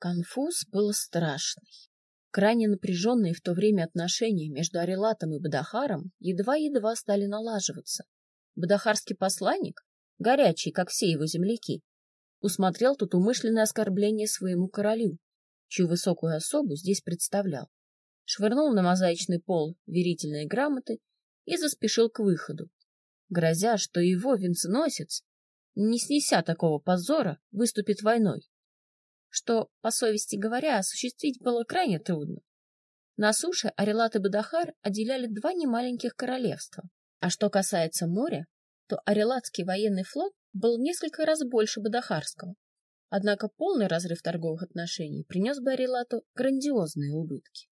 Конфуз был страшный. Крайне напряженные в то время отношения между Арелатом и Бадахаром едва-едва стали налаживаться. Бадахарский посланник, горячий, как все его земляки, усмотрел тут умышленное оскорбление своему королю, чью высокую особу здесь представлял, швырнул на мозаичный пол верительные грамоты и заспешил к выходу, грозя, что его венценосец, не снеся такого позора, выступит войной что, по совести говоря, осуществить было крайне трудно. На суше Арелат и Бадахар отделяли два немаленьких королевства. А что касается моря, то Арелатский военный флот был в несколько раз больше Бадахарского. Однако полный разрыв торговых отношений принес бы Арелату грандиозные убытки.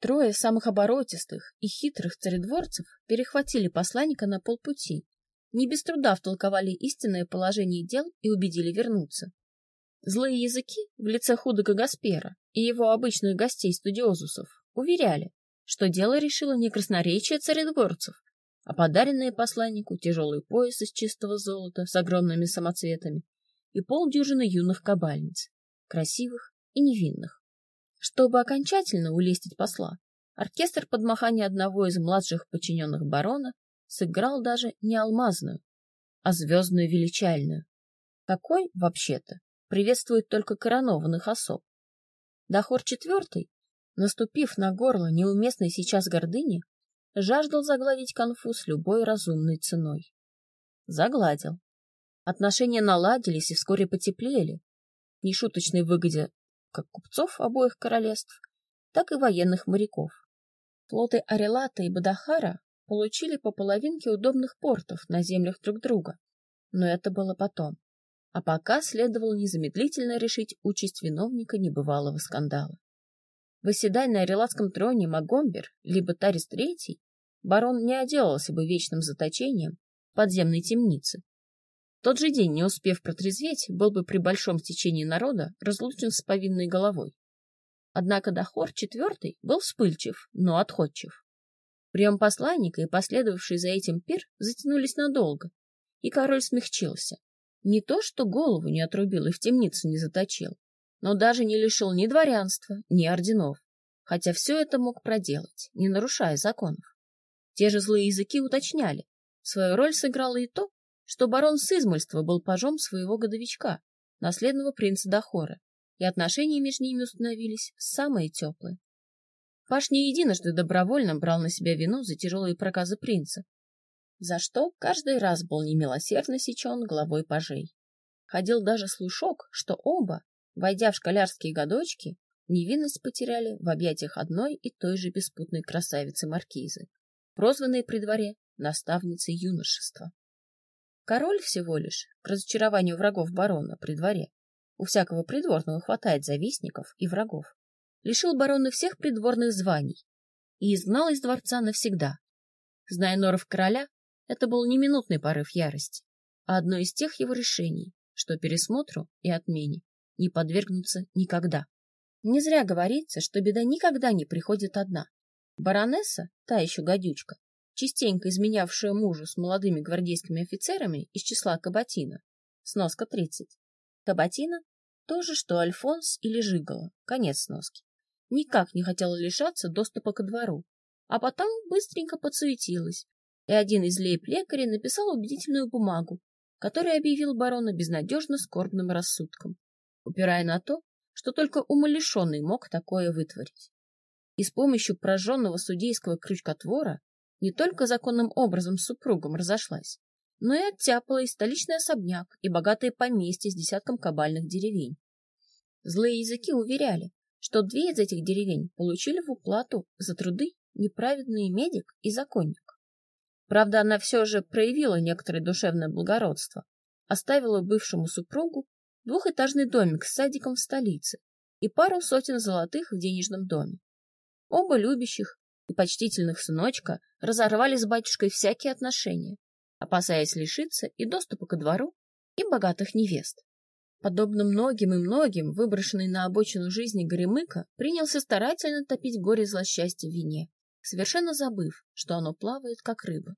Трое самых оборотистых и хитрых царедворцев перехватили посланника на полпути, не без труда втолковали истинное положение дел и убедили вернуться. Злые языки в лице худого Гаспера и его обычных гостей-студиозусов уверяли, что дело решило не красноречие царедворцев, а подаренные посланнику тяжелый пояс из чистого золота с огромными самоцветами и полдюжины юных кабальниц, красивых и невинных. Чтобы окончательно улестить посла, оркестр под махание одного из младших подчиненных барона сыграл даже не алмазную, а звездную величальную. Какой, вообще-то, приветствует только коронованных особ. Дахор IV, наступив на горло неуместной сейчас гордыни, жаждал загладить конфуз любой разумной ценой. Загладил. Отношения наладились и вскоре потеплели, нешуточной выгоде как купцов обоих королевств, так и военных моряков. Флоты Арелата и Бадахара получили по половинке удобных портов на землях друг друга, но это было потом. А пока следовало незамедлительно решить участь виновника небывалого скандала. Выседая на релатском троне Магомбер, либо Тарис III, барон не отделался бы вечным заточением в подземной темнице. В тот же день, не успев протрезветь, был бы при большом стечении народа разлучен с повинной головой. Однако Дахор IV был вспыльчив, но отходчив. Прием посланника и последовавший за этим пир затянулись надолго, и король смягчился. Не то, что голову не отрубил и в темницу не заточил, но даже не лишил ни дворянства, ни орденов, хотя все это мог проделать, не нарушая законов. Те же злые языки уточняли, свою роль сыграло и то, что барон с измольства был пажом своего годовичка, наследного принца Дахора, и отношения между ними установились самые теплые. Паш не единожды добровольно брал на себя вину за тяжелые проказы принца, за что каждый раз был немилосердно сечен главой пажей. Ходил даже слушок, что оба, войдя в школярские годочки, невинность потеряли в объятиях одной и той же беспутной красавицы-маркизы, прозванной при дворе наставницей юношества. Король всего лишь, к разочарованию врагов барона при дворе, у всякого придворного хватает завистников и врагов, лишил барона всех придворных званий и изгнал из дворца навсегда. Зная норов короля, это был не минутный порыв ярости, а одно из тех его решений, что пересмотру и отмене не подвергнутся никогда. Не зря говорится, что беда никогда не приходит одна. Баронесса, та еще гадючка, частенько изменявшая мужу с молодыми гвардейскими офицерами из числа Кабатина, сноска 30. Кабатина — то же, что Альфонс или Жигало, конец сноски. Никак не хотела лишаться доступа ко двору, а потом быстренько подсуетилась, и один из лейб-лекарей написал убедительную бумагу, которая объявил барона безнадежно скорбным рассудком, упирая на то, что только умалишенный мог такое вытворить. И с помощью прожженного судейского крючкотвора не только законным образом с супругом разошлась, но и оттяпала и столичный особняк, и богатые поместья с десятком кабальных деревень. Злые языки уверяли, что две из этих деревень получили в уплату за труды неправедные медик и законник. Правда, она все же проявила некоторое душевное благородство, оставила бывшему супругу двухэтажный домик с садиком в столице и пару сотен золотых в денежном доме. Оба любящих и почтительных сыночка разорвали с батюшкой всякие отношения, опасаясь лишиться и доступа ко двору, и богатых невест. Подобно многим и многим, выброшенный на обочину жизни Горемыка принялся старательно топить горе злосчастья в вине, совершенно забыв, что оно плавает, как рыба.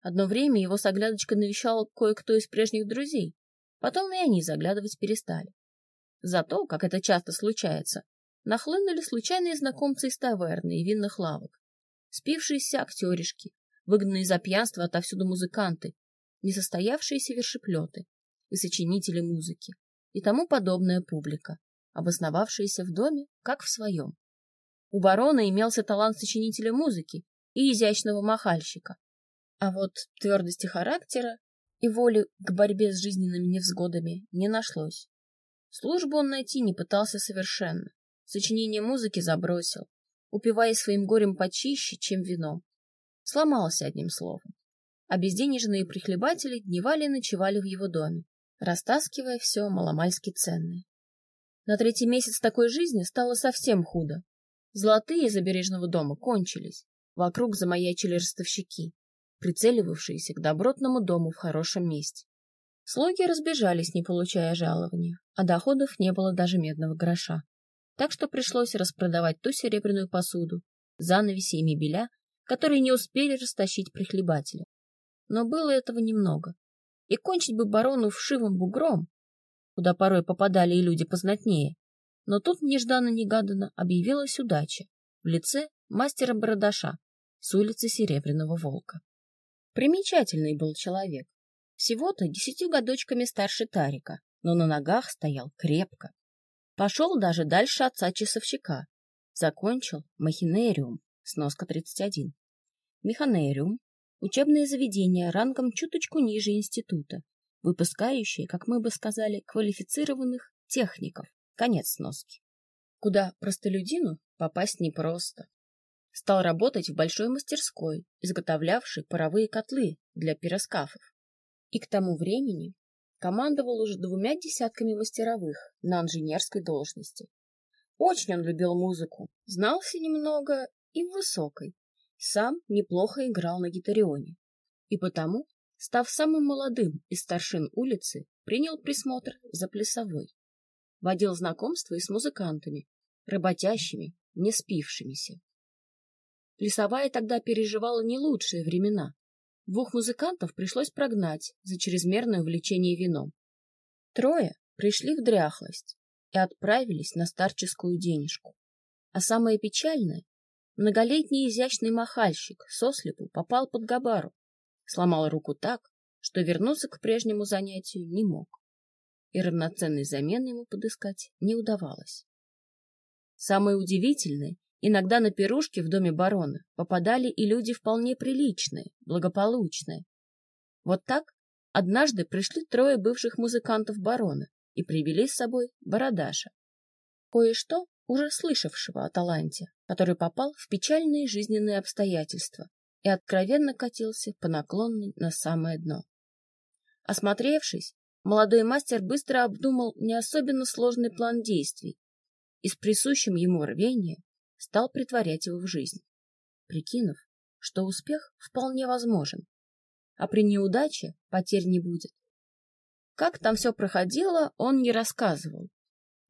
Одно время его с оглядочкой навещал кое-кто из прежних друзей, потом и они заглядывать перестали. Зато, как это часто случается, нахлынули случайные знакомцы из таверны и винных лавок, спившиеся актеришки, выгнанные за пьянство отовсюду музыканты, несостоявшиеся вершеплеты и сочинители музыки и тому подобная публика, обосновавшаяся в доме, как в своем. У барона имелся талант сочинителя музыки и изящного махальщика, а вот твердости характера и воли к борьбе с жизненными невзгодами не нашлось. Службу он найти не пытался совершенно. Сочинение музыки забросил, упивая своим горем почище, чем вином. Сломался одним словом. А безденежные прихлебатели дневали и ночевали в его доме, растаскивая все маломальски ценное. На третий месяц такой жизни стало совсем худо. Золотые забережного дома кончились. Вокруг замаячили ростовщики прицеливавшиеся к добротному дому в хорошем месте. Слуги разбежались, не получая жалования, а доходов не было даже медного гроша. Так что пришлось распродавать ту серебряную посуду, занавеси и мебеля, которые не успели растащить прихлебатели. Но было этого немного. И кончить бы барону вшивым бугром, куда порой попадали и люди познатнее. Но тут нежданно-негаданно объявилась удача в лице мастера-бородаша с улицы Серебряного Волка. Примечательный был человек. Всего-то десятью годочками старше Тарика, но на ногах стоял крепко. Пошел даже дальше отца-часовщика. Закончил махинериум, сноска 31. Механериум — учебное заведение рангом чуточку ниже института, выпускающее, как мы бы сказали, квалифицированных техников. Конец сноски. Куда простолюдину попасть непросто стал работать в большой мастерской, изготовлявшей паровые котлы для пироскафов. И к тому времени командовал уже двумя десятками мастеровых на инженерской должности. Очень он любил музыку, знался немного и в высокой. Сам неплохо играл на гитарионе. И потому, став самым молодым из старшин улицы, принял присмотр за плясовой. Водил знакомства и с музыкантами, работящими, не спившимися. Плясовая тогда переживала не лучшие времена. Двух музыкантов пришлось прогнать за чрезмерное увлечение вином. Трое пришли в дряхлость и отправились на старческую денежку. А самое печальное — многолетний изящный махальщик сослепу попал под габару, сломал руку так, что вернуться к прежнему занятию не мог. И равноценной замены ему подыскать не удавалось. Самое удивительное Иногда на пирушки в доме барона попадали и люди вполне приличные, благополучные. Вот так однажды пришли трое бывших музыкантов барона и привели с собой Бородаша. Кое-что уже слышавшего о таланте, который попал в печальные жизненные обстоятельства и откровенно катился по наклонной на самое дно. Осмотревшись, молодой мастер быстро обдумал не особенно сложный план действий и с присущим ему рвением стал притворять его в жизнь, прикинув, что успех вполне возможен, а при неудаче потерь не будет. Как там все проходило, он не рассказывал,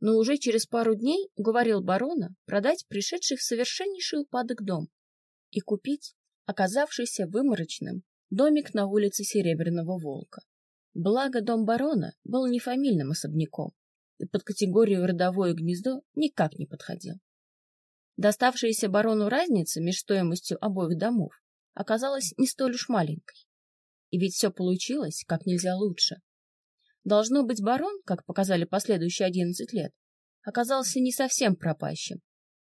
но уже через пару дней уговорил барона продать пришедший в совершеннейший упадок дом и купить оказавшийся выморочным домик на улице Серебряного Волка. Благо дом барона был не фамильным особняком и под категорию родовое гнездо никак не подходил. Доставшаяся барону разница между стоимостью обоих домов оказалась не столь уж маленькой. И ведь все получилось как нельзя лучше. Должно быть, барон, как показали последующие одиннадцать лет, оказался не совсем пропащим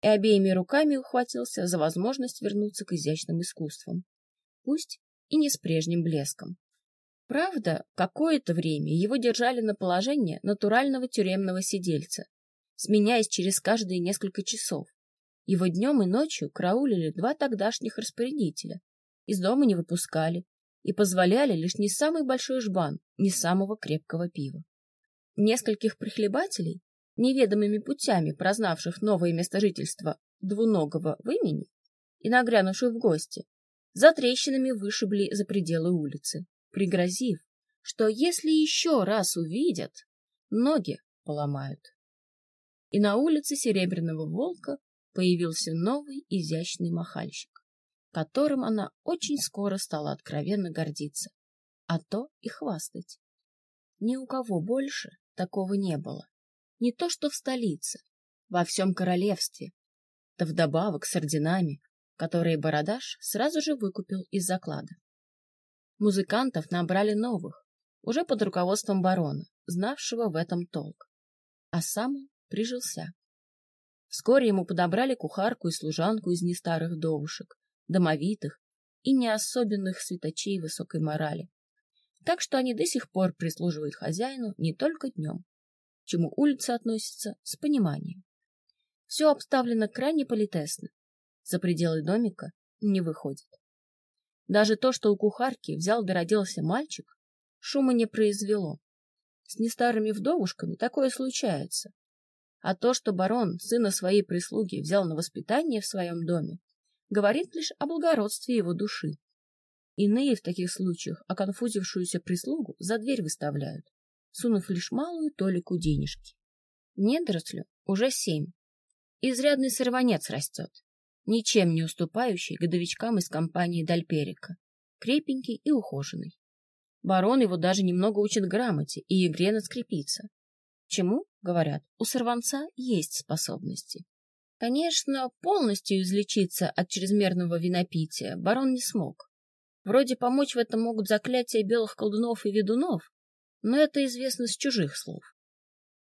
и обеими руками ухватился за возможность вернуться к изящным искусствам, пусть и не с прежним блеском. Правда, какое-то время его держали на положение натурального тюремного сидельца, сменяясь через каждые несколько часов, его днем и ночью караулили два тогдашних распорядителя, из дома не выпускали и позволяли лишь не самый большой жбан, не самого крепкого пива. Нескольких прихлебателей, неведомыми путями прознавших новое место жительства двуногого в имени и нагрянувших в гости, за трещинами вышибли за пределы улицы, пригрозив, что если еще раз увидят, ноги поломают. И на улице Серебряного Волка появился новый изящный махальщик, которым она очень скоро стала откровенно гордиться, а то и хвастать. Ни у кого больше такого не было. Не то что в столице, во всем королевстве. Да вдобавок с орденами, которые Бородаш сразу же выкупил из заклада. Музыкантов набрали новых, уже под руководством барона, знавшего в этом толк. А сам прижился. Вскоре ему подобрали кухарку и служанку из нестарых довушек, домовитых и не особенных светочей высокой морали. Так что они до сих пор прислуживают хозяину не только днем, чему улица относится с пониманием. Все обставлено крайне политесно. За пределы домика не выходит. Даже то, что у кухарки взял да родился мальчик, шума не произвело. С нестарыми вдовушками такое случается. А то, что барон сына своей прислуги взял на воспитание в своем доме, говорит лишь о благородстве его души. Иные в таких случаях оконфузившуюся прислугу за дверь выставляют, сунув лишь малую толику денежки. Недорослю уже семь. Изрядный сорванец растет, ничем не уступающий годовичкам из компании Дальперика, крепенький и ухоженный. Барон его даже немного учит грамоте и игре на скрипице. Чему, говорят, у сорванца есть способности. Конечно, полностью излечиться от чрезмерного винопития барон не смог. Вроде помочь в этом могут заклятия белых колдунов и ведунов, но это известно с чужих слов.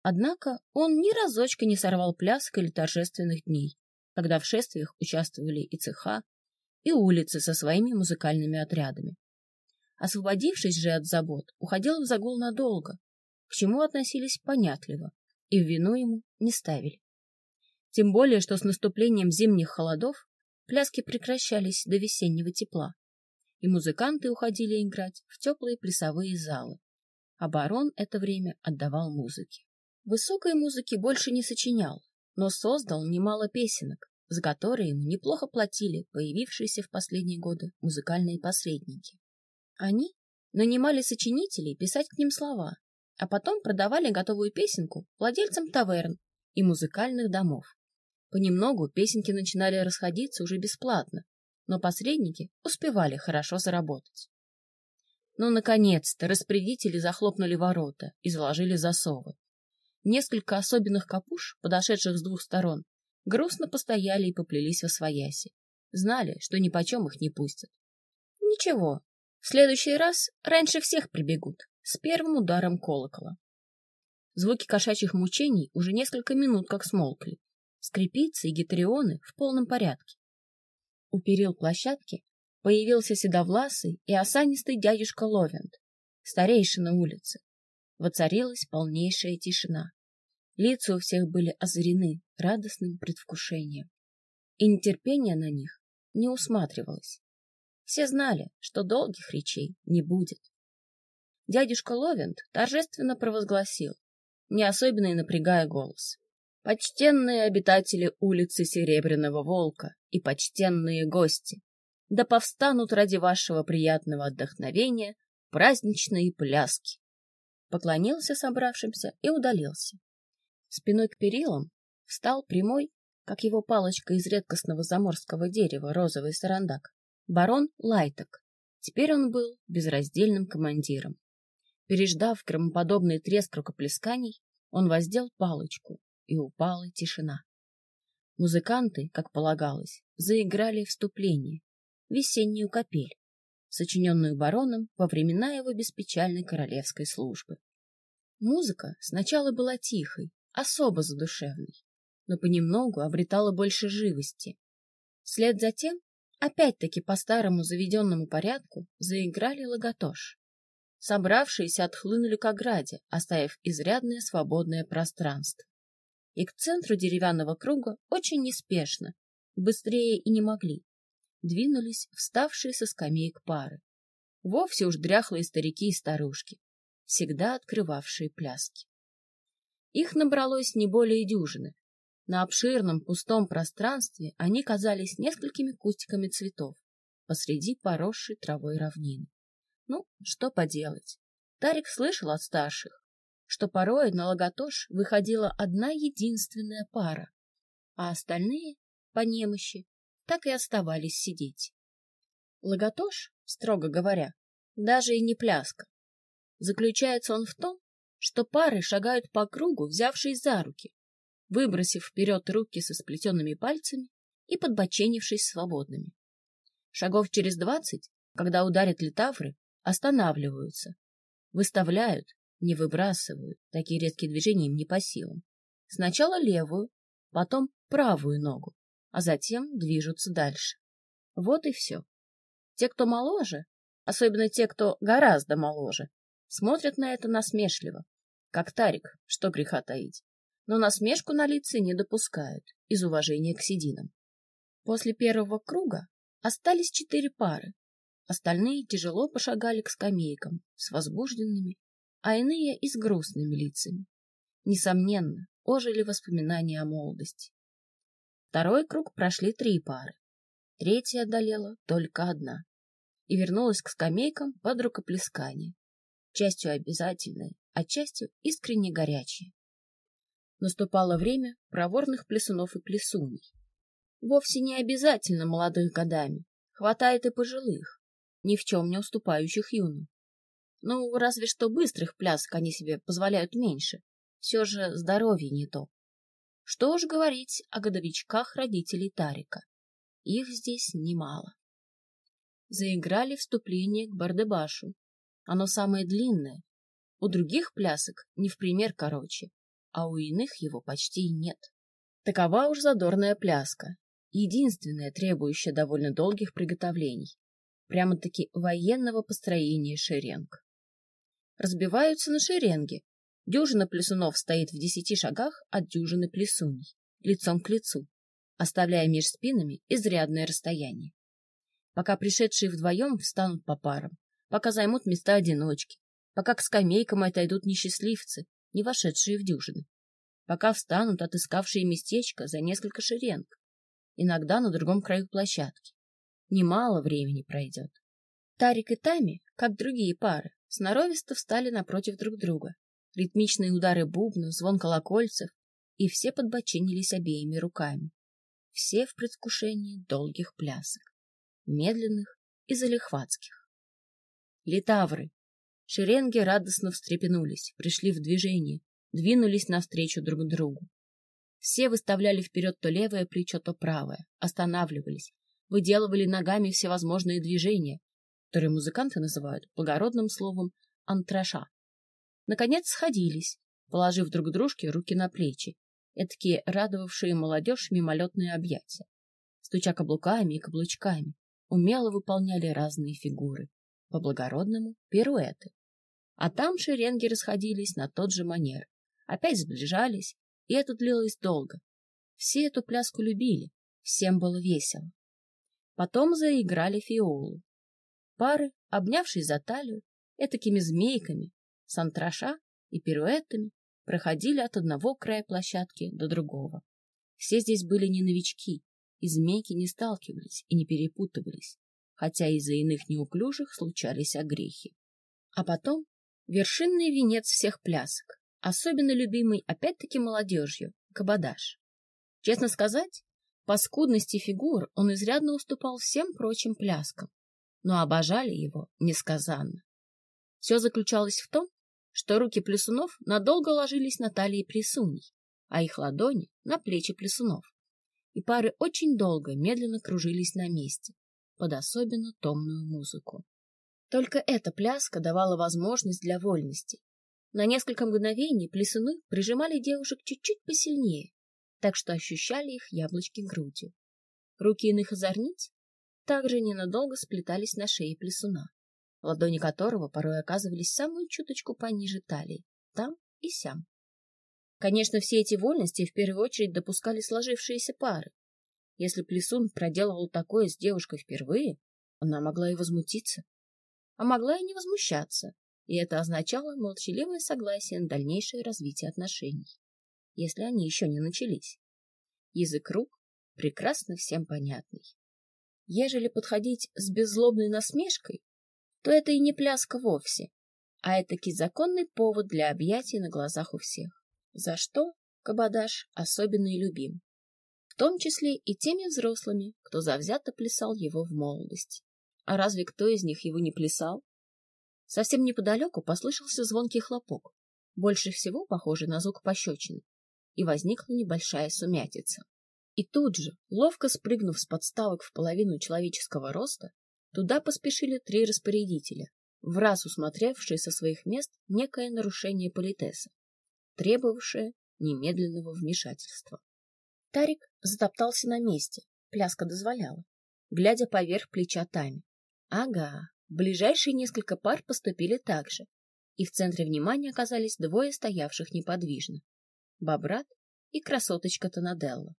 Однако он ни разочка не сорвал плясок или торжественных дней, когда в шествиях участвовали и цеха, и улицы со своими музыкальными отрядами. Освободившись же от забот, уходил в загул надолго, к чему относились понятливо и в вину ему не ставили. Тем более, что с наступлением зимних холодов пляски прекращались до весеннего тепла, и музыканты уходили играть в теплые плясовые залы, а барон это время отдавал музыке. Высокой музыки больше не сочинял, но создал немало песенок, за которые ему неплохо платили появившиеся в последние годы музыкальные посредники. Они нанимали сочинителей писать к ним слова, а потом продавали готовую песенку владельцам таверн и музыкальных домов. Понемногу песенки начинали расходиться уже бесплатно, но посредники успевали хорошо заработать. Но, ну, наконец-то, распорядители захлопнули ворота и заложили засовы. Несколько особенных капуш, подошедших с двух сторон, грустно постояли и поплелись во свояси. Знали, что нипочем их не пустят. Ничего, в следующий раз раньше всех прибегут, с первым ударом колокола. Звуки кошачьих мучений уже несколько минут как смолкли, Скрипицы и гитрионы в полном порядке. У перил площадки появился седовласый и осанистый дядюшка Ловент, старейшина улицы. Воцарилась полнейшая тишина. Лица у всех были озарены радостным предвкушением. И нетерпение на них не усматривалось. Все знали, что долгих речей не будет. Дядюшка Ловент торжественно провозгласил, не особенно и напрягая голос. Почтенные обитатели улицы Серебряного Волка и почтенные гости, да повстанут ради вашего приятного отдохновения праздничные пляски. Поклонился собравшимся и удалился. Спиной к перилам встал прямой, как его палочка из редкостного заморского дерева, розовый сарандак, барон Лайток. Теперь он был безраздельным командиром. Переждав громоподобный треск рукоплесканий, он воздел палочку и упала тишина. Музыканты, как полагалось, заиграли вступление, весеннюю капель, сочиненную бароном во времена его беспечальной королевской службы. Музыка сначала была тихой, особо задушевной, но понемногу обретала больше живости. Вслед за тем, опять-таки по старому заведенному порядку, заиграли логотош. Собравшиеся отхлынули к ограде, оставив изрядное свободное пространство и к центру деревянного круга очень неспешно, быстрее и не могли, двинулись вставшие со скамеек пары. Вовсе уж дряхлые старики и старушки, всегда открывавшие пляски. Их набралось не более дюжины. На обширном пустом пространстве они казались несколькими кустиками цветов посреди поросшей травой равнины. Ну, что поделать. Тарик слышал от старших, что порой на логотош выходила одна единственная пара, а остальные, по немощи, так и оставались сидеть. Логотош, строго говоря, даже и не пляска. Заключается он в том, что пары шагают по кругу, взявшись за руки, выбросив вперед руки со сплетенными пальцами и подбоченившись свободными. Шагов через двадцать, когда ударят литавры, останавливаются, выставляют, не выбрасывают, такие резкие движения им не по силам. Сначала левую, потом правую ногу, а затем движутся дальше. Вот и все. Те, кто моложе, особенно те, кто гораздо моложе, смотрят на это насмешливо, как Тарик, что греха таить. Но насмешку на лице не допускают из уважения к сединам. После первого круга остались четыре пары. Остальные тяжело пошагали к скамейкам с возбужденными, а иные и с грустными лицами. Несомненно, ожили воспоминания о молодости. Второй круг прошли три пары. Третья одолела только одна и вернулась к скамейкам под рукоплескание, частью обязательной, а частью искренне горячей. Наступало время проворных плесунов и плесуней. Вовсе не обязательно молодых годами, хватает и пожилых, ни в чем не уступающих юным. Ну, разве что быстрых плясок они себе позволяют меньше, все же здоровье не то. Что уж говорить о годовичках родителей Тарика. Их здесь немало. Заиграли вступление к Бардебашу. Оно самое длинное. У других плясок не в пример короче, а у иных его почти и нет. Такова уж задорная пляска, единственная, требующая довольно долгих приготовлений. Прямо-таки военного построения шеренг. Разбиваются на шеренги. Дюжина плесунов стоит в десяти шагах от дюжины плесуней, лицом к лицу оставляя меж спинами изрядное расстояние. Пока пришедшие вдвоем встанут по парам, пока займут места одиночки, пока к скамейкам отойдут несчастливцы, не вошедшие в дюжины, пока встанут отыскавшие местечко за несколько шеренг, иногда на другом краю площадки. Немало времени пройдет. Тарик и Тами, как другие пары, сноровисто встали напротив друг друга. Ритмичные удары бубна, звон колокольцев, и все подбочинились обеими руками все в предвкушении долгих плясок, медленных и залихватских. Литавры. Шеренги радостно встрепенулись, пришли в движение, двинулись навстречу друг другу. Все выставляли вперед то левое плечо, то правое, останавливались, выделывали ногами всевозможные движения, которые музыканты называют благородным словом «антраша». Наконец сходились, положив друг дружке руки на плечи, эдакие радовавшие молодежь мимолетные объятия. Стуча каблуками и каблучками, умело выполняли разные фигуры, по-благородному — пируэты. А там шеренги расходились на тот же манер, опять сближались, и это длилось долго. Все эту пляску любили, всем было весело. Потом заиграли фиолу. Пары, обнявшись за талию, этакими змейками, с антраша и пируэтами, проходили от одного края площадки до другого. Все здесь были не новички, и змейки не сталкивались и не перепутывались, хотя из-за иных неуклюжих случались огрехи. А потом вершинный венец всех плясок, особенно любимый опять-таки молодежью, кабадаш. Честно сказать, по скудности фигур он изрядно уступал всем прочим пляскам, но обожали его несказанно. Все заключалось в том, что руки плесунов надолго ложились на талии плесуней, а их ладони — на плечи плесунов. И пары очень долго медленно кружились на месте, под особенно томную музыку. Только эта пляска давала возможность для вольности. На несколько мгновений плесуны прижимали девушек чуть-чуть посильнее, так что ощущали их яблочки грудью. Руки иных озорниц также ненадолго сплетались на шее плесуна ладони которого порой оказывались самую чуточку пониже талии, там и сям. Конечно, все эти вольности в первую очередь допускали сложившиеся пары. Если Плесун проделывал такое с девушкой впервые, она могла и возмутиться. А могла и не возмущаться, и это означало молчаливое согласие на дальнейшее развитие отношений, если они еще не начались. Язык рук прекрасно всем понятный. Ежели подходить с беззлобной насмешкой, то это и не пляска вовсе, а это-таки законный повод для объятий на глазах у всех, за что Кабадаш особенно и любим, в том числе и теми взрослыми, кто завзято плясал его в молодости. А разве кто из них его не плясал? Совсем неподалеку послышался звонкий хлопок. больше всего похожий на звук пощечины, и возникла небольшая сумятица. И тут же, ловко спрыгнув с подставок в половину человеческого роста, туда поспешили три распорядителя, в раз усмотревшие со своих мест некое нарушение политеса, требовавшее немедленного вмешательства. Тарик затоптался на месте, пляска дозволяла, глядя поверх плеча Тами. Ага, ближайшие несколько пар поступили так же, и в центре внимания оказались двое стоявших неподвижно. Бобрат и красоточка Тонаделла.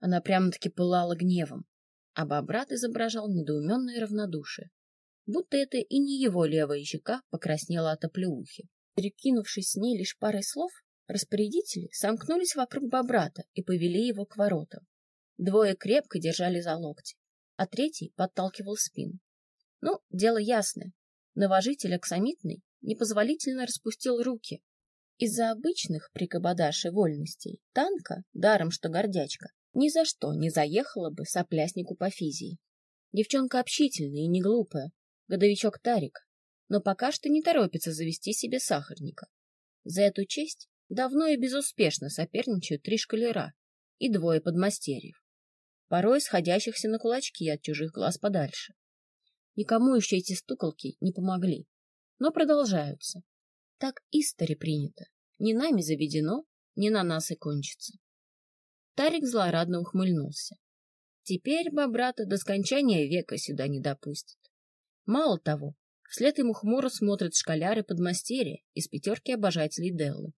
Она прямо-таки пылала гневом, а Бобрат изображал недоуменное равнодушие, будто это и не его левая щека покраснела от оплеухи. Перекинувшись с ней лишь парой слов, распорядители сомкнулись вокруг Бобрата и повели его к воротам. Двое крепко держали за локти, а третий подталкивал спину. Ну, дело ясное. Новожитель Аксамитный непозволительно распустил руки. Из-за обычных при Кабадаше вольностей танка, даром что гордячка, ни за что не заехала бы сопляснику по физии. Девчонка общительная и не глупая, годовичок Тарик, но пока что не торопится завести себе сахарника. За эту честь давно и безуспешно соперничают три шкалера и двое подмастерьев, порой сходящихся на кулачки от чужих глаз подальше. Никому еще эти стуколки не помогли, но продолжаются. Так истори принято, не нами заведено, не на нас и кончится. Тарик злорадно ухмыльнулся. Теперь бобрата до скончания века сюда не допустит. Мало того, вслед ему хмуро смотрят школяры подмастерья из пятерки обожателей Деллы.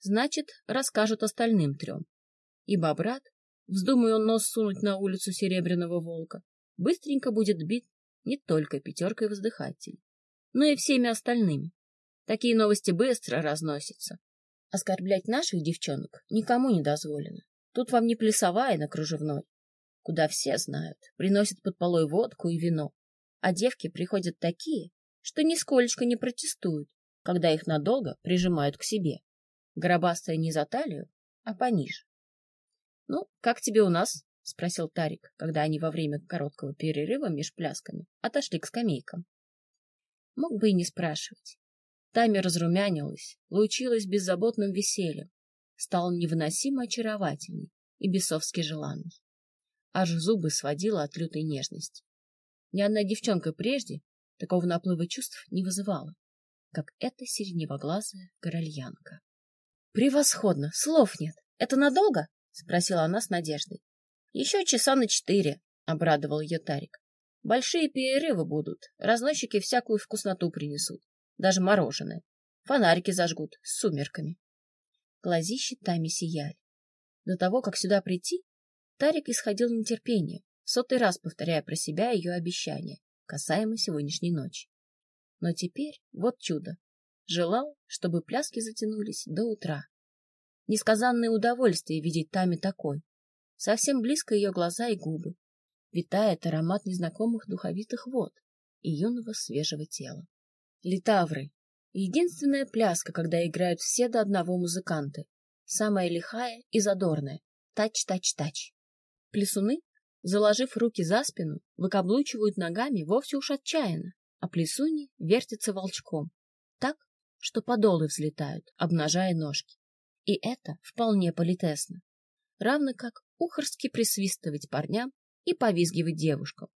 Значит, расскажут остальным трем. И бобрат, вздумай он нос сунуть на улицу Серебряного Волка, быстренько будет бит не только пятеркой воздыхателей, но и всеми остальными. Такие новости быстро разносятся. Оскорблять наших девчонок никому не дозволено. Тут вам не плясовая на кружевной, куда все знают, приносят под полой водку и вино. А девки приходят такие, что нисколечко не протестуют, когда их надолго прижимают к себе. Гробастая не за талию, а пониже. — Ну, как тебе у нас? — спросил Тарик, когда они во время короткого перерыва меж плясками отошли к скамейкам. Мог бы и не спрашивать. Тами разрумянилась, лучилась беззаботным весельем, стал невыносимо очаровательный и бесовски желанный. Аж зубы сводила от лютой нежности. Ни одна девчонка прежде такого наплыва чувств не вызывала, как эта сиреневоглазая корольянка. «Превосходно! Слов нет! Это надолго?» — спросила она с надеждой. «Еще часа на четыре», — обрадовал ее Тарик. «Большие перерывы будут, разносчики всякую вкусноту принесут, даже мороженое. Фонарики зажгут с сумерками. Глазищи Тами сияли. До того, как сюда прийти, Тарик исходил нетерпением, сотый раз повторяя про себя ее обещание, касаемо сегодняшней ночи. Но теперь вот чудо. Желал, чтобы пляски затянулись до утра. Несказанное удовольствие видеть Тами такой. Совсем близко ее глаза и губы. Витает аромат незнакомых духовитых вод и юного свежего тела. Литавры, Единственная пляска, когда играют все до одного музыканты. Самая лихая и задорная. Тач-тач-тач. Плясуны, заложив руки за спину, выкаблучивают ногами вовсе уж отчаянно, а плесуни вертятся волчком. Так, что подолы взлетают, обнажая ножки. И это вполне политесно. Равно как ухорски присвистывать парням и повизгивать девушкам.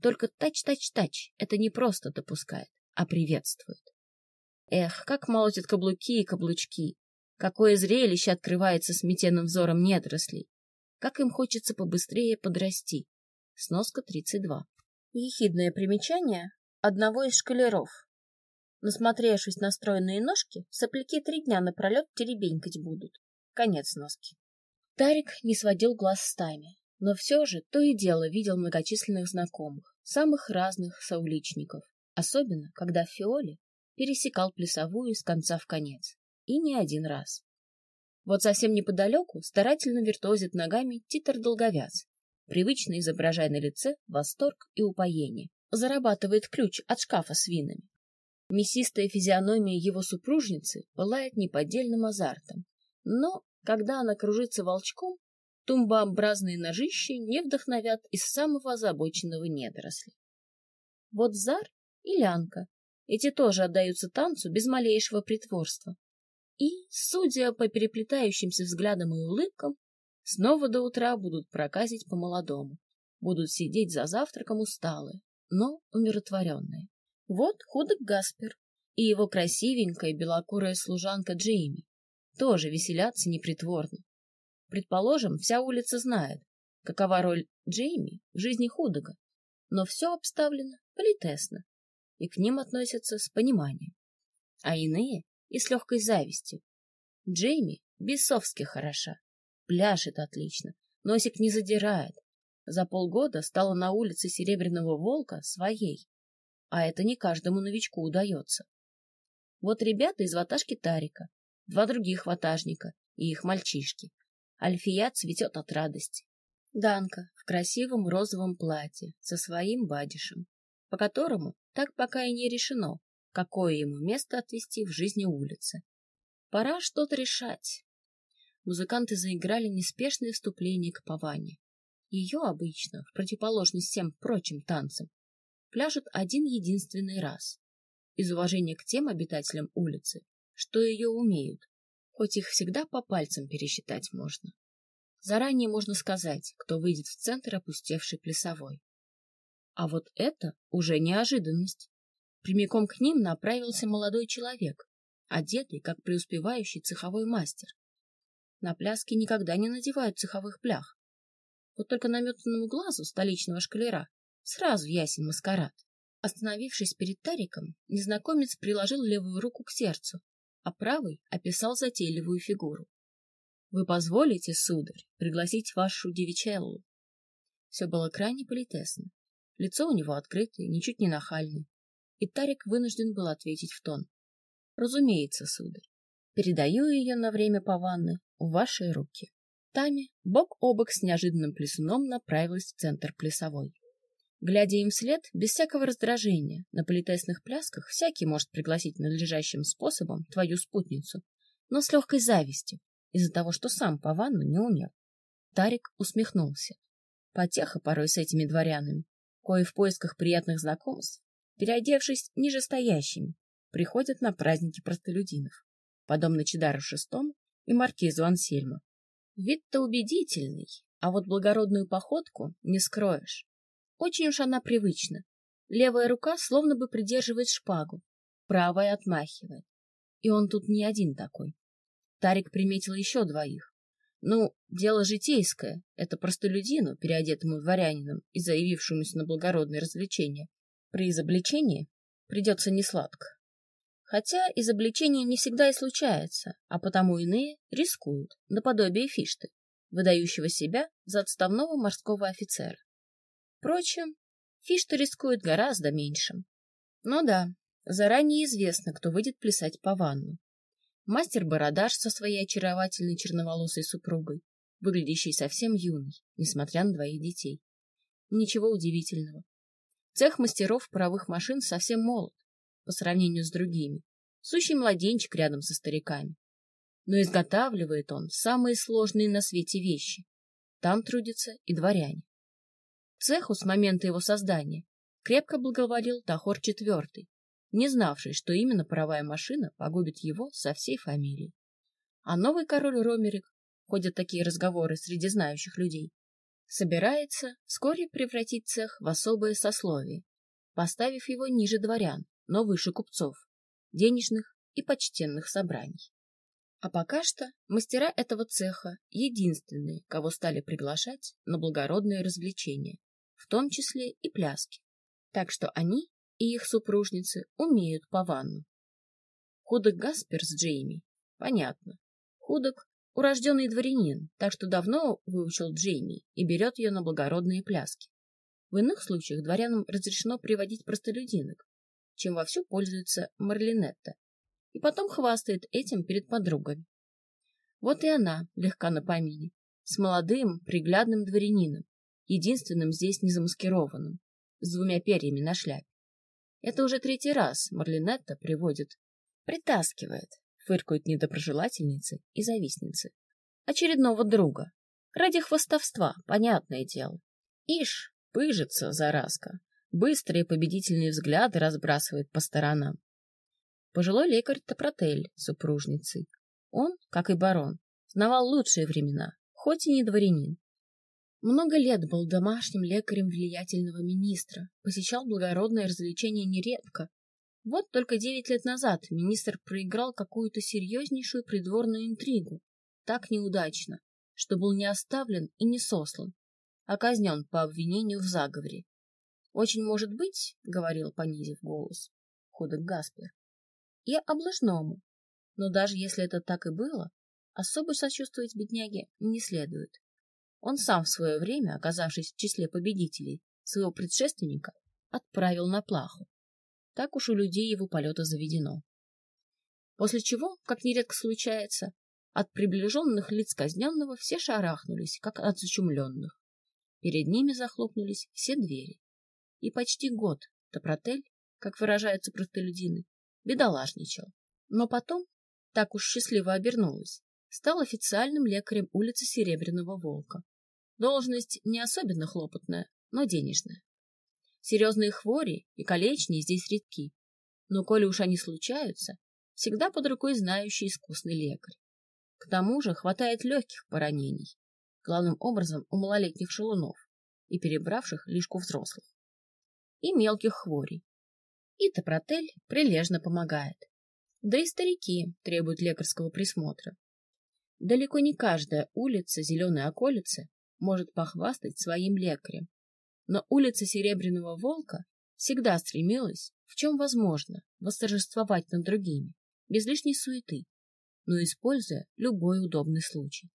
Только тач-тач-тач это не просто допускает, а приветствует. Эх, как молотят каблуки и каблучки! Какое зрелище открывается сметенным взором недорослей! Как им хочется побыстрее подрасти! Сноска 32. Ехидное примечание одного из шкалеров. Насмотревшись на стройные ножки, сопляки три дня напролет теребенькать будут. Конец носки. Тарик не сводил глаз с Тами, но все же то и дело видел многочисленных знакомых, самых разных соуличников, особенно когда в Фиоле пересекал плясовую с конца в конец. И не один раз. Вот совсем неподалеку старательно виртуозит ногами титр долговяз, привычно изображая на лице восторг и упоение, зарабатывает ключ от шкафа с винами. Мясистая физиономия его супружницы пылает неподдельным азартом, но, когда она кружится волчком, тумбообразные ножищи не вдохновят из самого озабоченного недоросля. Вот Зар и Лянка эти тоже отдаются танцу без малейшего притворства. И, судя по переплетающимся взглядам и улыбкам, снова до утра будут проказить по-молодому, будут сидеть за завтраком усталые, но умиротворенные. Вот худок Гаспер и его красивенькая белокурая служанка Джейми тоже веселятся непритворно. Предположим, вся улица знает, какова роль Джейми в жизни худога, но все обставлено политесно, и к ним относятся с пониманием, а иные и с легкой завистью. Джейми бесовски хороша, пляшет отлично, носик не задирает. За полгода стала на улице Серебряного Волка своей, а это не каждому новичку удается. Вот ребята из ваташки Тарика, два других ватажника и их мальчишки. Альфия цветет от радости. Данка в красивом розовом платье со своим бадишем, по которому так пока и не решено, какое ему место отвести в жизни улицы. Пора что-то решать. Музыканты заиграли неспешное вступление к Паване. Ее обычно, в противоположность всем прочим танцам, пляжут один единственный раз. Из уважения к тем обитателям улицы, что ее умеют, хоть их всегда по пальцам пересчитать можно. Заранее можно сказать, кто выйдет в центр опустевшей плясовой. А вот это уже неожиданность. Прямиком к ним направился молодой человек, одетый, как преуспевающий цеховой мастер. На пляске никогда не надевают цеховых плях. Вот только наметанному глазу столичного шкалера сразу ясен маскарад. Остановившись перед Тариком, незнакомец приложил левую руку к сердцу, а правый описал затейливую фигуру. Вы позволите, сударь, пригласить вашу девичеллу? Все было крайне политесно. Лицо у него открытое, ничуть не нахальное. И Тарик вынужден был ответить в тон. Разумеется, сударь. Передаю ее на время по ванны в ваши руки. Тами бок о бок с неожиданным плесуном направилась в центр плясовой. Глядя им вслед, без всякого раздражения, на политесных плясках всякий может пригласить надлежащим способом твою спутницу, но с легкой завистью, из-за того, что сам по ванну не умел. Тарик усмехнулся. Потеха порой с этими дворянами, кои в поисках приятных знакомств, переодевшись нижестоящими, приходят на праздники простолюдинов, подобно Чидару VI и маркизу Ансельму. Вид-то убедительный, а вот благородную походку не скроешь. Очень уж она привычна. Левая рука словно бы придерживает шпагу, правая отмахивает. И он тут не один такой. Тарик приметил еще двоих. Ну, дело житейское. Это простолюдину, переодетому дворянином и заявившемуся на благородные развлечения. При изобличении придется несладко. Хотя изобличение не всегда и случается, а потому иные рискуют, наподобие Фишты, выдающего себя за отставного морского офицера. Впрочем, Фишта рискует гораздо меньшим. Ну да, заранее известно, кто выйдет плясать по ванну мастер-бородаш со своей очаровательной черноволосой супругой, выглядящей совсем юной, несмотря на двоих детей. Ничего удивительного. Цех мастеров паровых машин совсем молод по сравнению с другими, сущий младенчик рядом со стариками. Но изготавливает он самые сложные на свете вещи. Там трудятся и дворяне. Цеху с момента его создания крепко благоволил Тахор IV, не знавший, что именно паровая машина погубит его со всей фамилией. А новый король Ромерик, ходят такие разговоры среди знающих людей, собирается вскоре превратить цех в особое сословие, поставив его ниже дворян, но выше купцов, денежных и почтенных собраний. А пока что мастера этого цеха единственные, кого стали приглашать на благородные развлечения, в том числе и пляски. Так что они и их супружницы умеют по ванну. Худок Гаспер с Джейми, понятно. Худок — урожденный дворянин, так что давно выучил Джейми и берет ее на благородные пляски. В иных случаях дворянам разрешено приводить простолюдинок, чем вовсю пользуется Марлинетта, и потом хвастает этим перед подругами. Вот и она, легка на помине, с молодым, приглядным дворянином, единственным здесь незамаскированным, с двумя перьями на шляпе. Это уже третий раз Марлинетта приводит, притаскивает, фыркают недоброжелательницы и завистницы. Очередного друга. Ради хвостовства, понятное дело. Ишь, пыжится, заразка. Быстрые победительные взгляды разбрасывает по сторонам. Пожилой лекарь Топротель с супружницей. Он, как и барон, знавал лучшие времена, хоть и не дворянин. Много лет был домашним лекарем влиятельного министра, посещал благородное развлечение нередко. Вот только девять лет назад министр проиграл какую-то серьезнейшую придворную интригу, так неудачно, что был не оставлен и не сослан, а казнен по обвинению в заговоре. «Очень может быть, — говорил, понизив голос, ходок Гаспер, — и облажному, но даже если это так и было, особо сочувствовать бедняге не следует. Он сам в свое время, оказавшись в числе победителей, своего предшественника отправил на плаху. Так уж у людей его полета заведено. После чего, как нередко случается, от приближенных лиц казненного все шарахнулись, как от зачумленных. Перед ними захлопнулись все двери. И почти год Топротель, как выражаются простолюдины, бедолажничал. Но потом, так уж счастливо обернулось, стал официальным лекарем улицы Серебряного Волка. Должность не особенно хлопотная, но денежная. Серьезные хвори и колечни здесь редки, но коли уж они случаются, всегда под рукой знающий искусный лекарь. К тому же хватает легких поранений, главным образом у малолетних шалунов и перебравших лишку взрослых, и мелких хворей. И Топротель прилежно помогает. Да и старики требуют лекарского присмотра. Далеко не каждая улица зеленой околицы может похвастать своим лекарем, но улица Серебряного Волка всегда стремилась, в чем возможно, восторжествовать над другими, без лишней суеты, но используя любой удобный случай.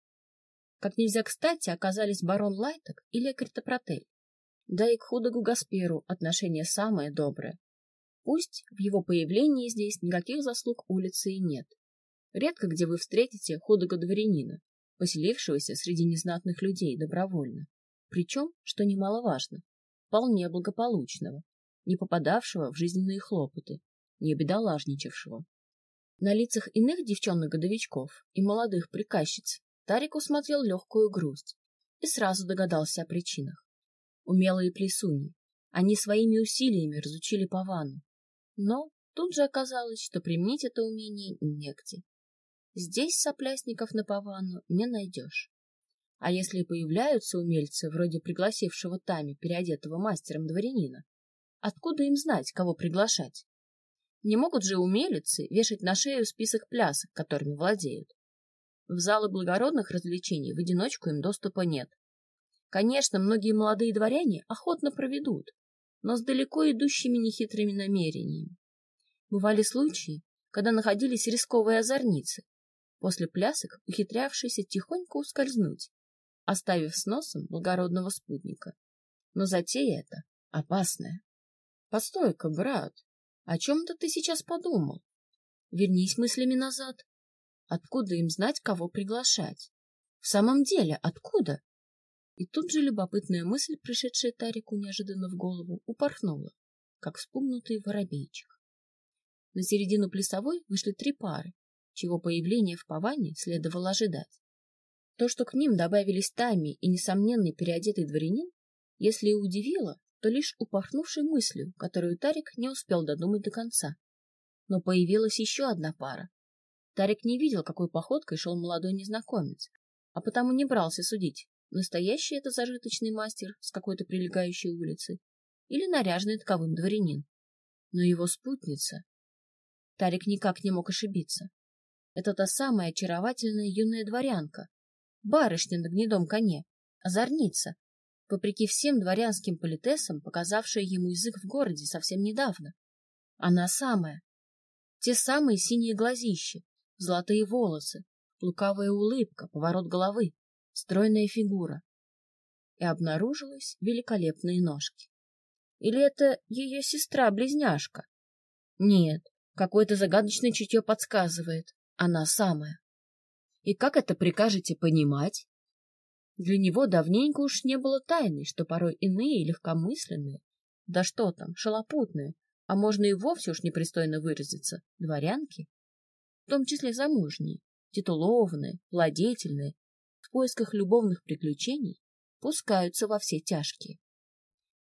Как нельзя кстати оказались барон Лайток и лекарь Топротель. Да и к худогу Гасперу отношение самое доброе. Пусть в его появлении здесь никаких заслуг улицы и нет. Редко где вы встретите худого дворянина, поселившегося среди незнатных людей добровольно. Причем, что немаловажно, вполне благополучного, не попадавшего в жизненные хлопоты, не бедолажничавшего. На лицах иных девчонок-годовичков и молодых приказчиц Тарик усмотрел легкую грусть и сразу догадался о причинах. Умелые плесуни. Они своими усилиями разучили Павану. Но тут же оказалось, что применить это умение негде. Здесь соплясников на Павану не найдешь. А если появляются умельцы, вроде пригласившего Тами переодетого мастером дворянина, откуда им знать, кого приглашать? Не могут же умелицы вешать на шею список плясок, которыми владеют. В залы благородных развлечений в одиночку им доступа нет. Конечно, многие молодые дворяне охотно проведут, но с далеко идущими нехитрыми намерениями. Бывали случаи, когда находились рисковые озорницы, после плясок ухитрявшиеся тихонько ускользнуть, оставив с носом благородного спутника. Но затея эта опасная. — Постой-ка, брат, о чем-то ты сейчас подумал. Вернись мыслями назад. Откуда им знать, кого приглашать? В самом деле, откуда? И тут же любопытная мысль, пришедшая Тарику неожиданно в голову, упорхнула, как вспугнутый воробейчик. На середину плясовой вышли три пары, чего появление в Паване следовало ожидать. То, что к ним добавились Тами и несомненный переодетый дворянин, если и удивило, то лишь упорхнувшей мыслью, которую Тарик не успел додумать до конца. Но появилась еще одна пара. Тарик не видел, какой походкой шел молодой незнакомец, а потому не брался судить, настоящий это зажиточный мастер с какой-то прилегающей улицы или наряженный таковым дворянин. Но его спутница... Тарик никак не мог ошибиться. Это та самая очаровательная юная дворянка, барышня на гнедом коне, озорница, вопреки всем дворянским политесам, показавшая ему язык в городе совсем недавно. Она самая. Те самые синие глазищи, золотые волосы, лукавая улыбка, поворот головы, стройная фигура. И обнаружилась великолепные ножки. Или это ее сестра-близняшка? Нет, какое-то загадочное чутье подсказывает. Она самая. И как это прикажете понимать? Для него давненько уж не было тайны, что порой иные легкомысленные, да что там, шалопутные, а можно и вовсе уж непристойно выразиться, дворянки, в том числе замужние, титулованные, владетельные, в поисках любовных приключений, пускаются во все тяжкие.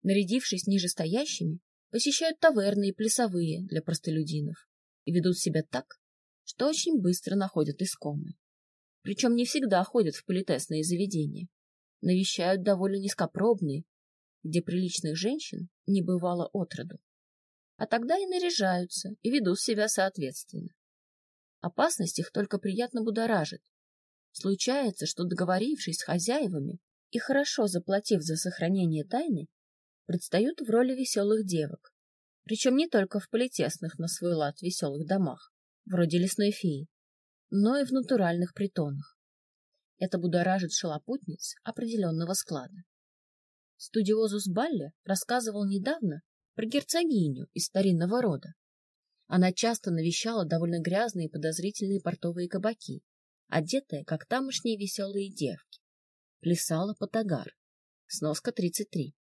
Нарядившись ниже стоящими, посещают таверны и плясовые для простолюдинов и ведут себя так, что очень быстро находят искомые. Причем не всегда ходят в политесные заведения. Навещают довольно низкопробные, где приличных женщин не бывало отроду. А тогда и наряжаются, и ведут себя соответственно. Опасность их только приятно будоражит. Случается, что договорившись с хозяевами и хорошо заплатив за сохранение тайны, предстают в роли веселых девок, причем не только в политесных на свой лад веселых домах, вроде лесной феи, но и в натуральных притонах. Это будоражит шалопутниц определенного склада. Студиозус Балли рассказывал недавно про герцогиню из старинного рода. Она часто навещала довольно грязные и подозрительные портовые кабаки, одетая, как тамошние веселые девки. Плясала Патагар. Сноска 33.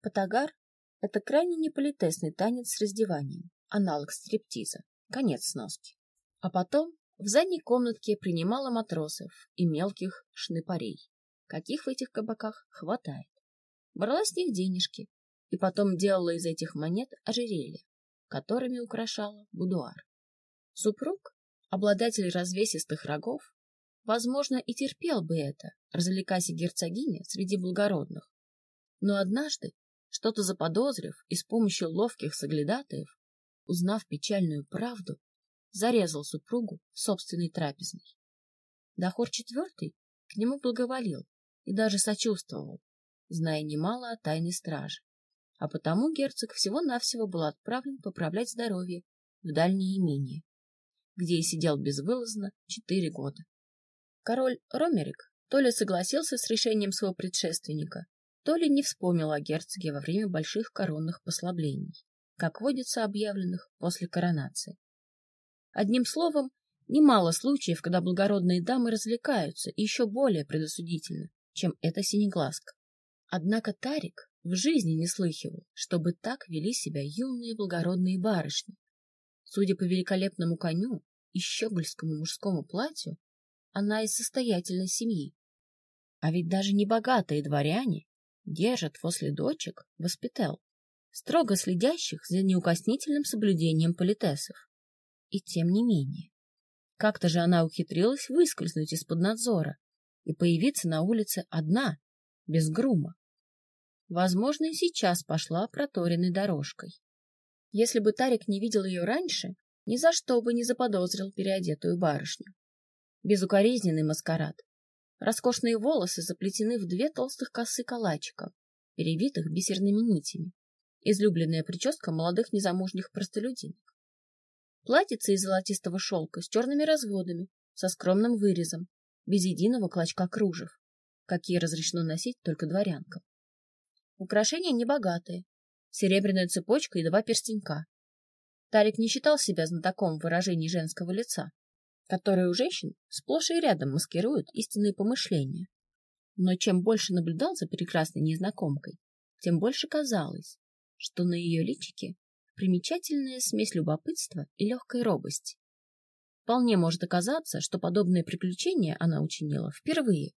Патагар — это крайне неполитесный танец с раздеванием, аналог стриптиза. Конец сноски. А потом в задней комнатке принимала матросов и мелких шныпарей, каких в этих кабаках хватает. Брала с них денежки и потом делала из этих монет ожерелья, которыми украшала будуар. Супруг, обладатель развесистых рогов, возможно, и терпел бы это, развлекаясь герцогиня среди благородных. Но однажды, что-то заподозрив и с помощью ловких соглядатаев, узнав печальную правду, зарезал супругу в собственной трапезной. Дохор четвертый к нему благоволил и даже сочувствовал, зная немало о тайной страже. А потому герцог всего-навсего был отправлен поправлять здоровье в дальнее имение, где и сидел безвылазно четыре года. Король Ромерик то ли согласился с решением своего предшественника, то ли не вспомнил о герцоге во время больших коронных послаблений, как водится объявленных после коронации. Одним словом, немало случаев, когда благородные дамы развлекаются еще более предосудительно, чем эта синеглазка. Однако Тарик в жизни не слыхивал, чтобы так вели себя юные благородные барышни. Судя по великолепному коню и щегольскому мужскому платью, она из состоятельной семьи. А ведь даже небогатые дворяне держат после дочек воспитал, строго следящих за неукоснительным соблюдением политесов. И тем не менее, как-то же она ухитрилась выскользнуть из-под надзора и появиться на улице одна, без грума. Возможно, и сейчас пошла проторенной дорожкой. Если бы Тарик не видел ее раньше, ни за что бы не заподозрил переодетую барышню. Безукоризненный маскарад. Роскошные волосы заплетены в две толстых косы калачиков, перевитых бисерными нитями. Излюбленная прическа молодых незамужних простолюдинок. Платьице из золотистого шелка с черными разводами, со скромным вырезом, без единого клочка кружев, какие разрешено носить только дворянкам. Украшения небогатые. Серебряная цепочка и два перстенька. Тарик не считал себя знатоком в выражении женского лица, которое у женщин сплошь и рядом маскируют истинные помышления. Но чем больше наблюдал за прекрасной незнакомкой, тем больше казалось, что на ее личике примечательная смесь любопытства и легкой робости. Вполне может оказаться, что подобное приключение она учинила впервые.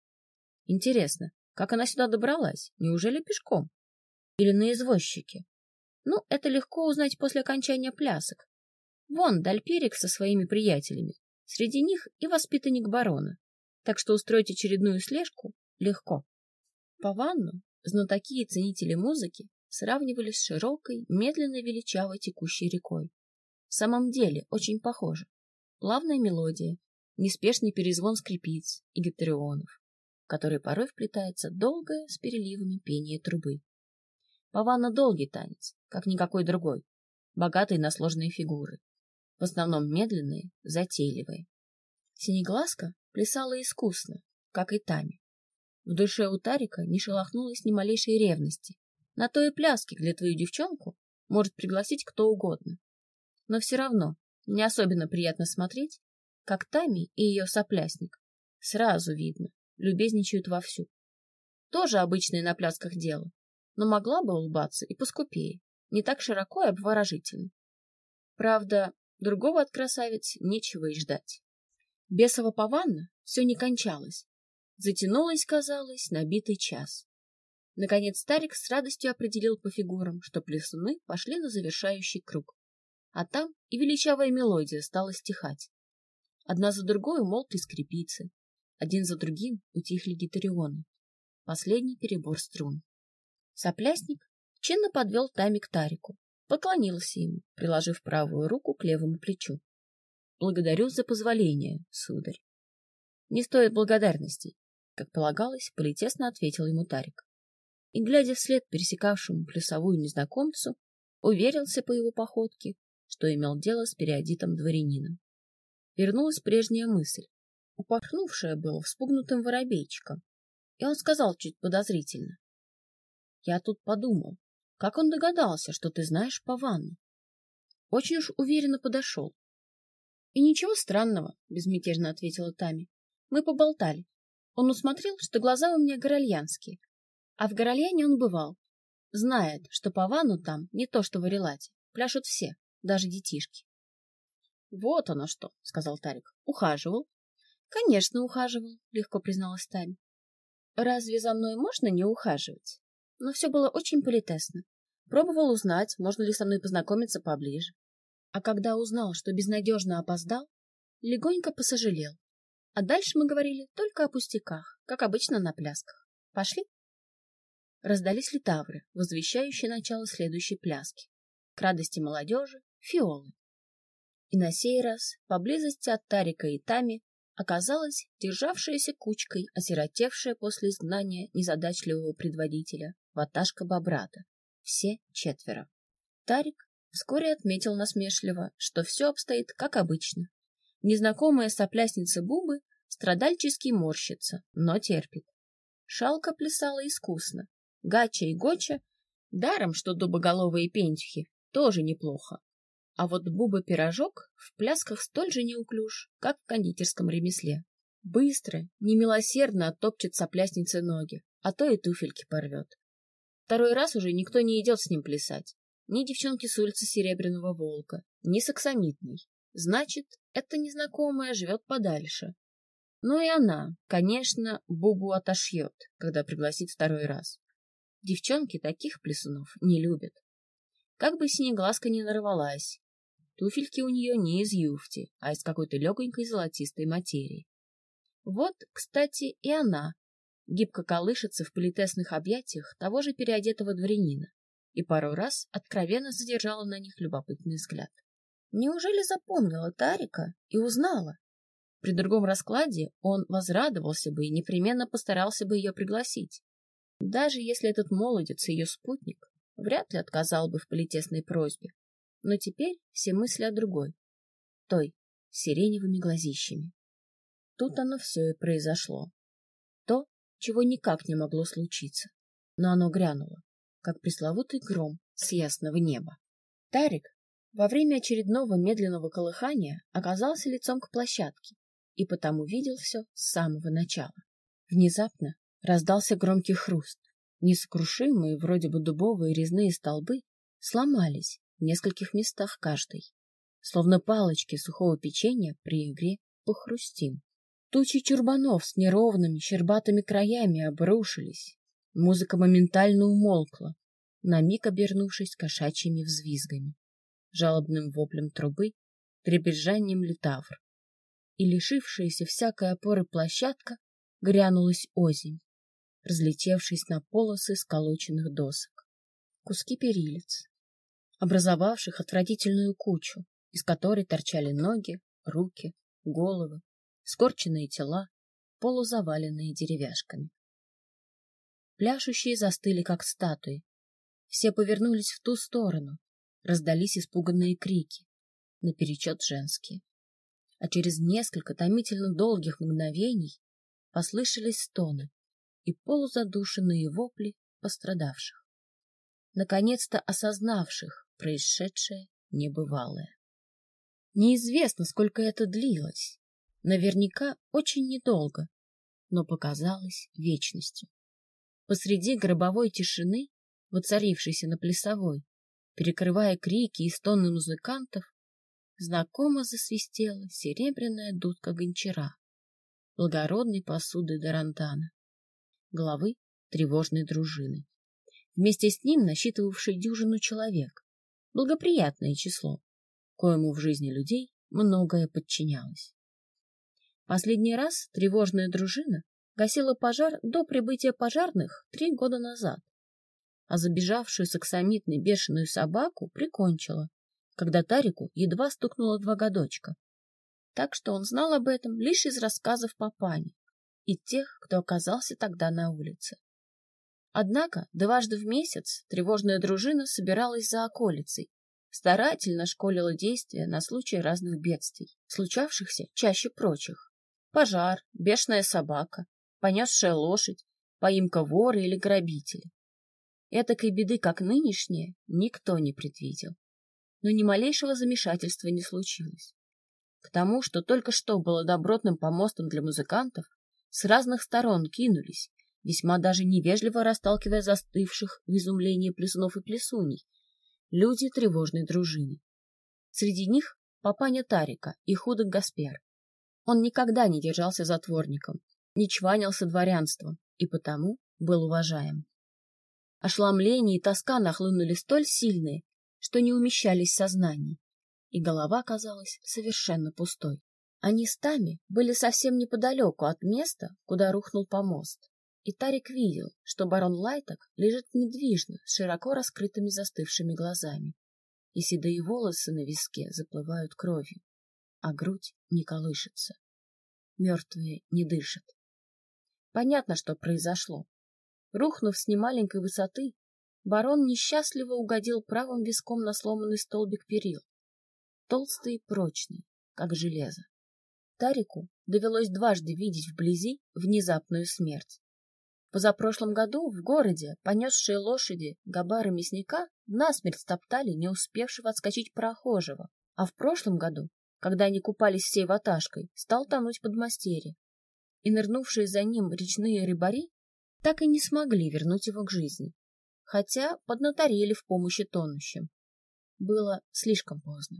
Интересно, как она сюда добралась? Неужели пешком? Или на извозчике? Ну, это легко узнать после окончания плясок. Вон Дальперик со своими приятелями. Среди них и воспитанник барона. Так что устроить очередную слежку легко. По ванну знатоки и ценители музыки сравнивали с широкой, медленно величавой текущей рекой. В самом деле очень похоже. Плавная мелодия, неспешный перезвон скрипиц и гитрионов который порой вплетается долгое с переливами пение трубы. Павана долгий танец, как никакой другой, богатый на сложные фигуры, в основном медленные, затейливые. Синеглазка плясала искусно, как и Тами. В душе у Тарика не шелохнулось ни малейшей ревности. На то и пляски, где твою девчонку может пригласить кто угодно. Но все равно не особенно приятно смотреть, как Тами и ее соплясник сразу видно, любезничают вовсю. Тоже обычное на плясках дело, но могла бы улыбаться и поскупее, не так широко и обворожительно. Правда, другого от красавиц нечего и ждать. Бесова пованна все не кончалось. Затянулась, казалось, на битый час. Наконец старик с радостью определил по фигурам, что плясуны пошли на завершающий круг. А там и величавая мелодия стала стихать. Одна за другой умолкли скрипицы. Один за другим утихли гитарионы. Последний перебор струн. Соплясник чинно подвел Тами к Тарику, поклонился ему, приложив правую руку к левому плечу. — Благодарю за позволение, сударь. — Не стоит благодарностей, — как полагалось, политесно ответил ему Тарик. И, глядя вслед пересекавшему плясовую незнакомцу, уверился по его походке, что имел дело с переодетым дворянином. Вернулась прежняя мысль, упорхнувшая было вспугнутым воробейчиком, и он сказал чуть подозрительно. — Я тут подумал, как он догадался, что ты знаешь по ванну? Очень уж уверенно подошел. — И ничего странного, — безмятежно ответила Тами. — Мы поболтали. Он усмотрел, что глаза у меня горальянские, а в Горальяне он бывал. Знает, что по ванну там не то, что в Арелате. Пляшут все, даже детишки. — Вот оно что, — сказал Тарик. — Ухаживал? — Конечно, ухаживал, — легко призналась Тами. — Разве за мной можно не ухаживать? Но все было очень политесно. Пробовал узнать, можно ли со мной познакомиться поближе. А когда узнал, что безнадежно опоздал, легонько посожалел. А дальше мы говорили только о пустяках, как обычно на плясках. Пошли? Раздались литавры, возвещающие начало следующей пляски. К радости молодежи — фиолы. И на сей раз, поблизости от Тарика и Тами, оказалась державшаяся кучкой, осиротевшая после изгнания незадачливого предводителя, ваташка Бобрата. Все четверо. Тарик вскоре отметил насмешливо, что все обстоит как обычно. Незнакомая соплясница Бубы страдальчески морщится, но терпит. Шалка плясала искусно. Гача и Гоча, даром, что дубоголовые пентюхи, тоже неплохо. А вот Буба-пирожок в плясках столь же неуклюж, как в кондитерском ремесле. Быстро, немилосердно оттопчет сопляснице ноги, а то и туфельки порвет. Второй раз уже никто не идет с ним плясать. Ни девчонки с улицы Серебряного Волка, ни саксамитный. Значит, эта незнакомая живет подальше. Ну и она, конечно, Бубу отошьет, когда пригласит второй раз. Девчонки таких плясунов не любят. Как бы синеглазка не нарвалась. Туфельки у нее не из юфти, а из какой-то легонькой золотистой материи. Вот, кстати, и она, гибко колышется в политесных объятиях того же переодетого дворянина и пару раз откровенно задержала на них любопытный взгляд. Неужели запомнила Тарика и узнала? При другом раскладе он возрадовался бы и непременно постарался бы ее пригласить. Даже если этот молодец ее спутник, вряд ли отказал бы в политесной просьбе. Но теперь все мысли о другой, той, сиреневыми глазищами. Тут оно все и произошло чего никак не могло случиться. Но оно грянуло, как пресловутый гром с ясного неба. Тарик во время очередного медленного колыхания оказался лицом к площадке и потому видел все с самого начала. Внезапно раздался громкий хруст. Несокрушимые, вроде бы дубовые резные столбы сломались в нескольких местах каждый, словно палочки сухого печенья при игре похрустим. Тучи чурбанов с неровными, щербатыми краями обрушились. Музыка моментально умолкла, на миг обернувшись кошачьими взвизгами, жалобным воплем трубы, дребезжанием литавр. И лишившаяся всякой опоры площадка грянулась озимь, разлетевшись на полосы сколоченных досок. Куски перилец, образовавших отвратительную кучу, из которой торчали ноги, руки, головы, скорченные тела, полузаваленные деревяшками. Пляшущие застыли, как статуи. Все повернулись в ту сторону, раздались испуганные крики, наперечет женские. А через несколько томительно долгих мгновений послышались стоны и полузадушенные вопли пострадавших, наконец-то осознавших происшедшее небывалое. Неизвестно, сколько это длилось, Наверняка очень недолго, но показалось вечностью. Посреди гробовой тишины, воцарившейся на плясовой, перекрывая крики и стоны музыкантов, знакомо засвистела серебряная дудка гончара, благородной посуды Дарантана, главы тревожной дружины. Вместе с ним насчитывавший дюжину человек, благоприятное число, коему в жизни людей многое подчинялось. Последний раз тревожная дружина гасила пожар до прибытия пожарных три года назад, а забежавшую с аксамитной бешеную собаку прикончила, когда Тарику едва стукнуло два годочка. Так что он знал об этом лишь из рассказов папани и тех, кто оказался тогда на улице. Однако дважды в месяц тревожная дружина собиралась за околицей, старательно школила действия на случай разных бедствий, случавшихся чаще прочих. Пожар, бешеная собака, понесшая лошадь, поимка вора или грабителя. Этакой беды, как нынешняя, никто не предвидел. Но ни малейшего замешательства не случилось. К тому, что только что было добротным помостом для музыкантов, с разных сторон кинулись, весьма даже невежливо расталкивая застывших в изумлении плесунов и плесуней, люди тревожной дружины. Среди них папаня Тарика и худок Гаспер. Он никогда не держался затворником, не чванился дворянством и потому был уважаем. Ошламление и тоска нахлынули столь сильные, что не умещались в сознании, и голова казалась совершенно пустой. Они с Тами были совсем неподалеку от места, куда рухнул помост. И Тарик видел, что барон Лайток лежит недвижно, с широко раскрытыми застывшими глазами, и седые волосы на виске заплывают кровью, а грудь не колышется. Мертвые не дышат. Понятно, что произошло. Рухнув с немаленькой высоты, барон несчастливо угодил правым виском на сломанный столбик перил, толстый и прочный, как железо. Тарику довелось дважды видеть вблизи внезапную смерть. Позапрошлом году в городе понесшие лошади габары мясника насмерть стоптали не успевшего отскочить прохожего, а в прошлом году, когда они купались всей ваташкой, стал тонуть подмастерье. И нырнувшие за ним речные рыбари так и не смогли вернуть его к жизни, хотя поднаторели в помощи тонущим. Было слишком поздно.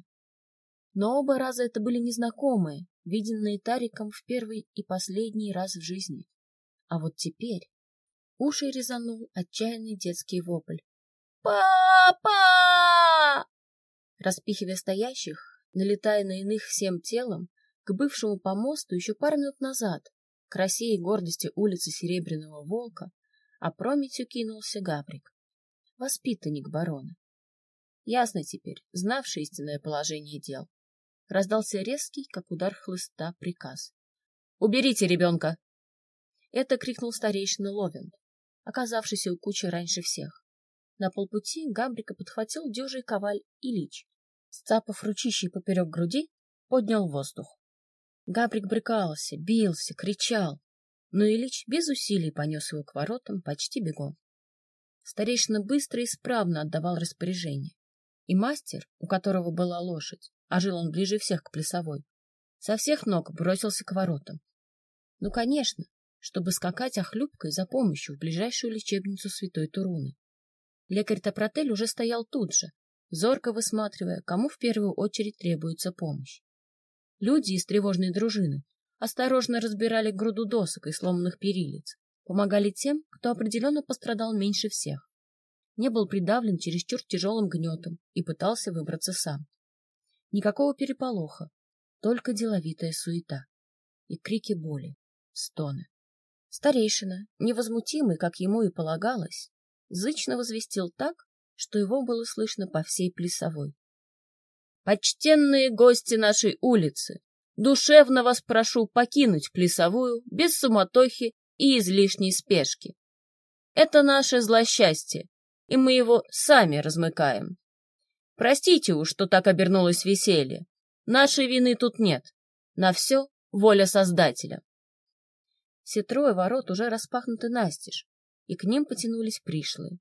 Но оба раза это были незнакомые, виденные Тариком в первый и последний раз в жизни. А вот теперь Уши резанул отчаянный детский вопль. «Папа!» Распихивая стоящих, налетая на иных всем телом, к бывшему помосту еще пару минут назад, к России и гордости улицы Серебряного Волка, опрометью кинулся Габрик, воспитанник барона. Ясно теперь, знавший истинное положение дел. Раздался резкий, как удар хлыста, приказ. «Уберите ребенка!» Это крикнул старейшина Ловент оказавшийся у кучи раньше всех. На полпути Гамбрика подхватил дюжий коваль Ильич. Сцапав ручищей поперек груди, поднял воздух. Габрик брыкался, бился, кричал, но Ильич без усилий понес его к воротам почти бегом. Старейшина быстро и исправно отдавал распоряжение. И мастер, у которого была лошадь, а жил он ближе всех к плясовой, со всех ног бросился к воротам. Ну, конечно, чтобы скакать охлюбкой за помощью в ближайшую лечебницу святой Туруны. Лекарь Топротель уже стоял тут же, зорко высматривая, кому в первую очередь требуется помощь. Люди из тревожной дружины осторожно разбирали груду досок и сломанных перилиц, помогали тем, кто определенно пострадал меньше всех. Не был придавлен чересчур тяжелым гнетом и пытался выбраться сам. Никакого переполоха, только деловитая суета и крики боли, стоны. Старейшина, невозмутимый, как ему и полагалось, зычно возвестил так, что его было слышно по всей плясовой. «Почтенные гости нашей улицы, душевно вас прошу покинуть плясовую без суматохи и излишней спешки. Это наше злосчастье, и мы его сами размыкаем. Простите уж, что так обернулось веселье. Нашей вины тут нет. На все воля Создателя. Все трое ворот уже распахнуты настежь, и к ним потянулись пришлые.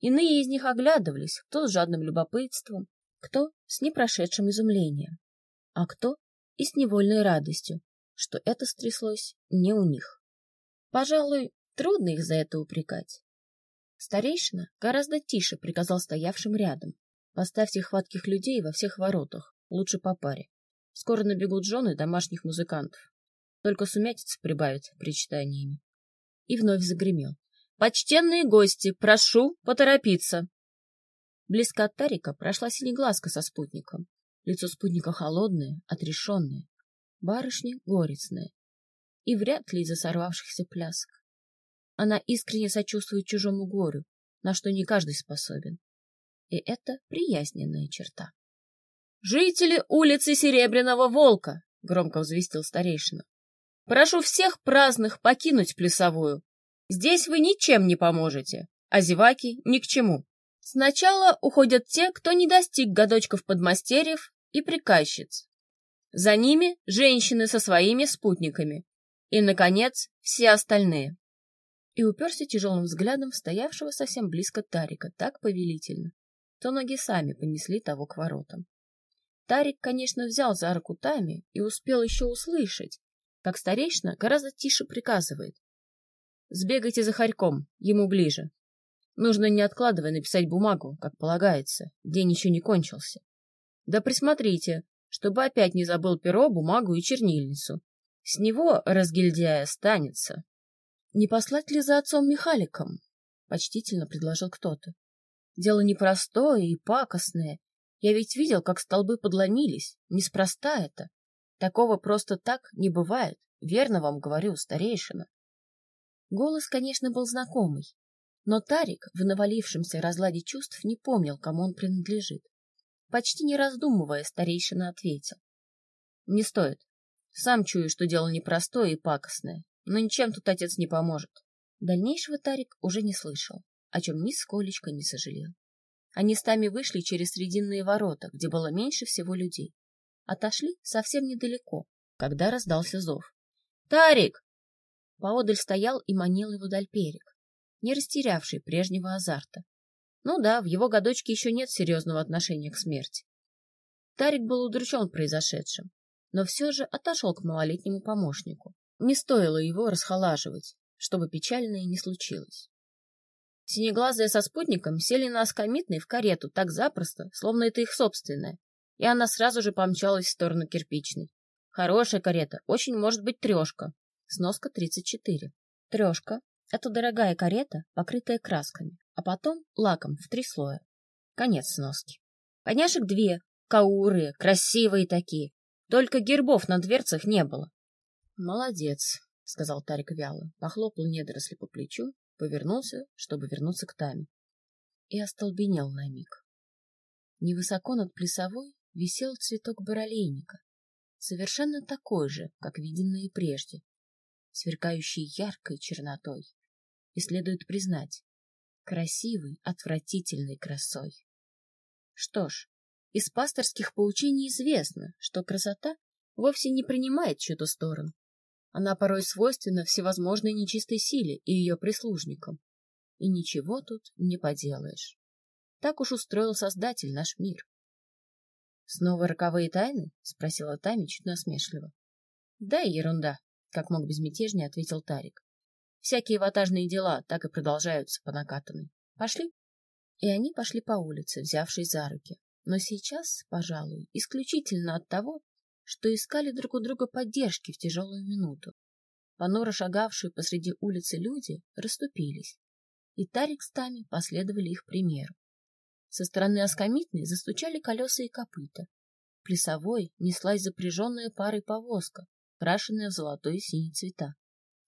Иные из них оглядывались, кто с жадным любопытством, кто с непрошедшим изумлением, а кто и с невольной радостью, что это стряслось не у них. Пожалуй, трудно их за это упрекать. Старейшина гораздо тише приказал стоявшим рядом. Поставьте хватких людей во всех воротах, лучше по паре. Скоро набегут жены домашних музыкантов. Только сумятица прибавит причитаниями. И вновь загремел. «Почтенные гости, прошу поторопиться!» Близко от Тарика прошла синеглазка со спутником. Лицо спутника холодное, отрешенное. Барышня горестная. И вряд ли из-за сорвавшихся плясок. Она искренне сочувствует чужому горю, на что не каждый способен. И это приязненная черта. «Жители улицы Серебряного Волка!» — громко взвестил старейшина. «Прошу всех праздных покинуть Плесовую. Здесь вы ничем не поможете, а зеваки ни к чему. Сначала уходят те, кто не достиг годочков подмастерьев и приказчиц. За ними женщины со своими спутниками. И, наконец, все остальные и уперся тяжелым взглядом стоявшего совсем близко Тарика, так повелительно, то ноги сами понесли того к воротам. Тарик, конечно, взял за руку Тами и успел еще услышать, как старейшина гораздо тише приказывает. «Сбегайте за Харьком, ему ближе. Нужно, не откладывая, написать бумагу, как полагается, день еще не кончился. Да присмотрите, чтобы опять не забыл перо, бумагу и чернильницу. С него, разгильдяя, останется. Не послать ли за отцом Михаликом? Почтительно предложил кто-то. Дело непростое и пакостное. Я ведь видел, как столбы подломились. Неспроста это. Такого просто так не бывает. Верно вам говорю, старейшина. Голос, конечно, был знакомый, но Тарик в навалившемся разладе чувств не помнил, кому он принадлежит. Почти не раздумывая, старейшина ответил. — Не стоит. Сам чую, что дело непростое и пакостное но ничем тут отец не поможет. Дальнейшего Тарик уже не слышал, о чем нисколечко не сожалел. Они с Тами вышли через срединные ворота, где было меньше всего людей. Отошли совсем недалеко, когда раздался зов. «Тарик!» Поодаль стоял и манил его Дальперик, не растерявший прежнего азарта. Ну да, в его годочке еще нет серьезного отношения к смерти. Тарик был удручен произошедшим, но все же отошел к малолетнему помощнику. Не стоило его расхолаживать, чтобы печальное не случилось. Синеглазые со спутником сели на оскомитный в карету так запросто, словно это их собственная, и она сразу же помчалась в сторону кирпичной. Хорошая карета, очень может быть трешка. Сноска 34. Трешка — это дорогая карета, покрытая красками, а потом лаком в три слоя. Конец сноски. Коняшек две, кауры, красивые такие. Только гербов на дверцах не было. Молодец, сказал Тарик вяло, похлопал недоросли по плечу, повернулся, чтобы вернуться к Таме. И остолбенел на миг. Невысоко над плясовой висел цветок баролейника, совершенно такой же, как виденные прежде, сверкающий яркой чернотой. И следует признать, красивой, отвратительной красой. Что ж, из пасторских поучений известно, что красота вовсе не принимает чью-то сторону, она порой свойственна всевозможной нечистой силе и ее прислужникам. И ничего тут не поделаешь. Так уж устроил Создатель наш мир. — Снова роковые тайны? — спросила Тами чуть насмешливо. — Да и ерунда, — как мог безмятежнее ответил Тарик. — Всякие ватажные дела так и продолжаются по накатанной. Пошли? И они пошли по улице, взявшись за руки. Но сейчас, пожалуй, исключительно от того, что искали друг у друга поддержки в тяжелую минуту. Понуро шагавшие посреди улицы люди расступились, и Тарик с Тами последовали их примеру. Со стороны оскомитной застучали колеса и копыта. Плясовой неслась запряженная парой повозка, крашенная в золотой и синий цвета,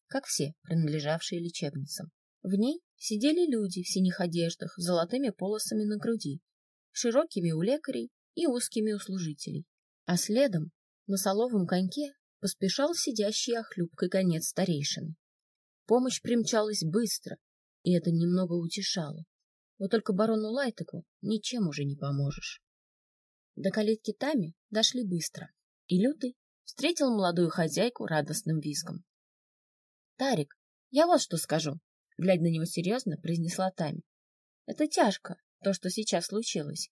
как все, принадлежавшие лечебницам. В ней сидели люди в синих одеждах с золотыми полосами на груди, широкими у лекарей и узкими у служителей, а следом на соловом коньке поспешал сидящий охлюбкой гонец старейшины. Помощь примчалась быстро, и это немного утешало. Вот только барону Лайтеку ничем уже не поможешь. До калитки Тами дошли быстро, и Лютый встретил молодую хозяйку радостным визгом. — Тарик, я вот что скажу, — глядя на него серьезно, произнесла Тами. — Это тяжко, то, что сейчас случилось.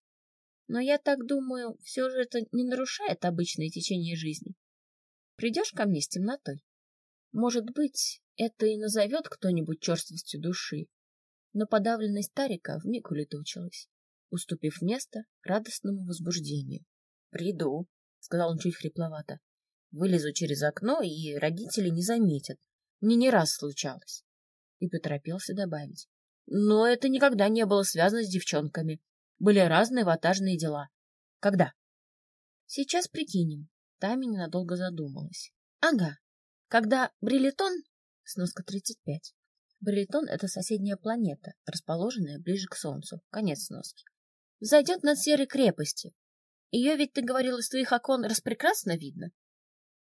Но я так думаю, все же это не нарушает обычное течение жизни. Придешь ко мне с темнотой? Может быть, это и назовет кто-нибудь черствостью души. Но подавленность Тарика вмиг улетучилась, уступив место радостному возбуждению. — Приду, — сказал он чуть хрипловато. — Вылезу через окно, и родители не заметят. Мне не раз случалось. И поторопился добавить. Но это никогда не было связано с девчонками. Были разные ватажные дела. Когда? Сейчас прикинем. Тами ненадолго задумалась. Ага. Когда Брилетон... Сноска 35. Брилетон — это соседняя планета, расположенная ближе к Солнцу. Конец сноски. Зайдет над серой крепостью. Ее ведь, ты говорил, из твоих окон распрекрасно видно.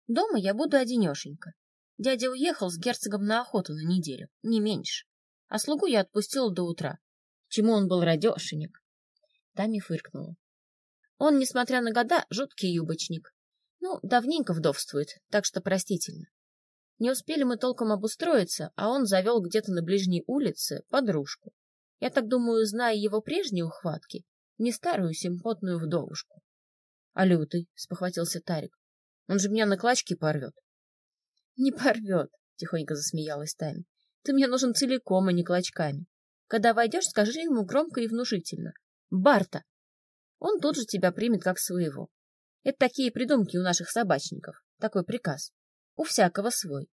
Дома я буду одинешенька. Дядя уехал с герцогом на охоту на неделю, не меньше. А слугу я отпустила до утра. Чему он был радешенек. Тами фыркнула. Он, несмотря на года, жуткий юбочник. Ну, давненько вдовствует, так что простительно. Не успели мы толком обустроиться, а он завел где-то на ближней улице подружку. Я так думаю, зная его прежние ухватки, не старую симпотную вдовушку. — А лютый? — спохватился Тарик. — Он же меня на клочки порвет. — Не порвет, — тихонько засмеялась Тами. — Ты мне нужен целиком, а не клочками. Когда войдешь, скажи ему громко и внушительно. Барта! Он тут же тебя примет как своего. Это такие придумки у наших собачников. Такой приказ. У всякого свой.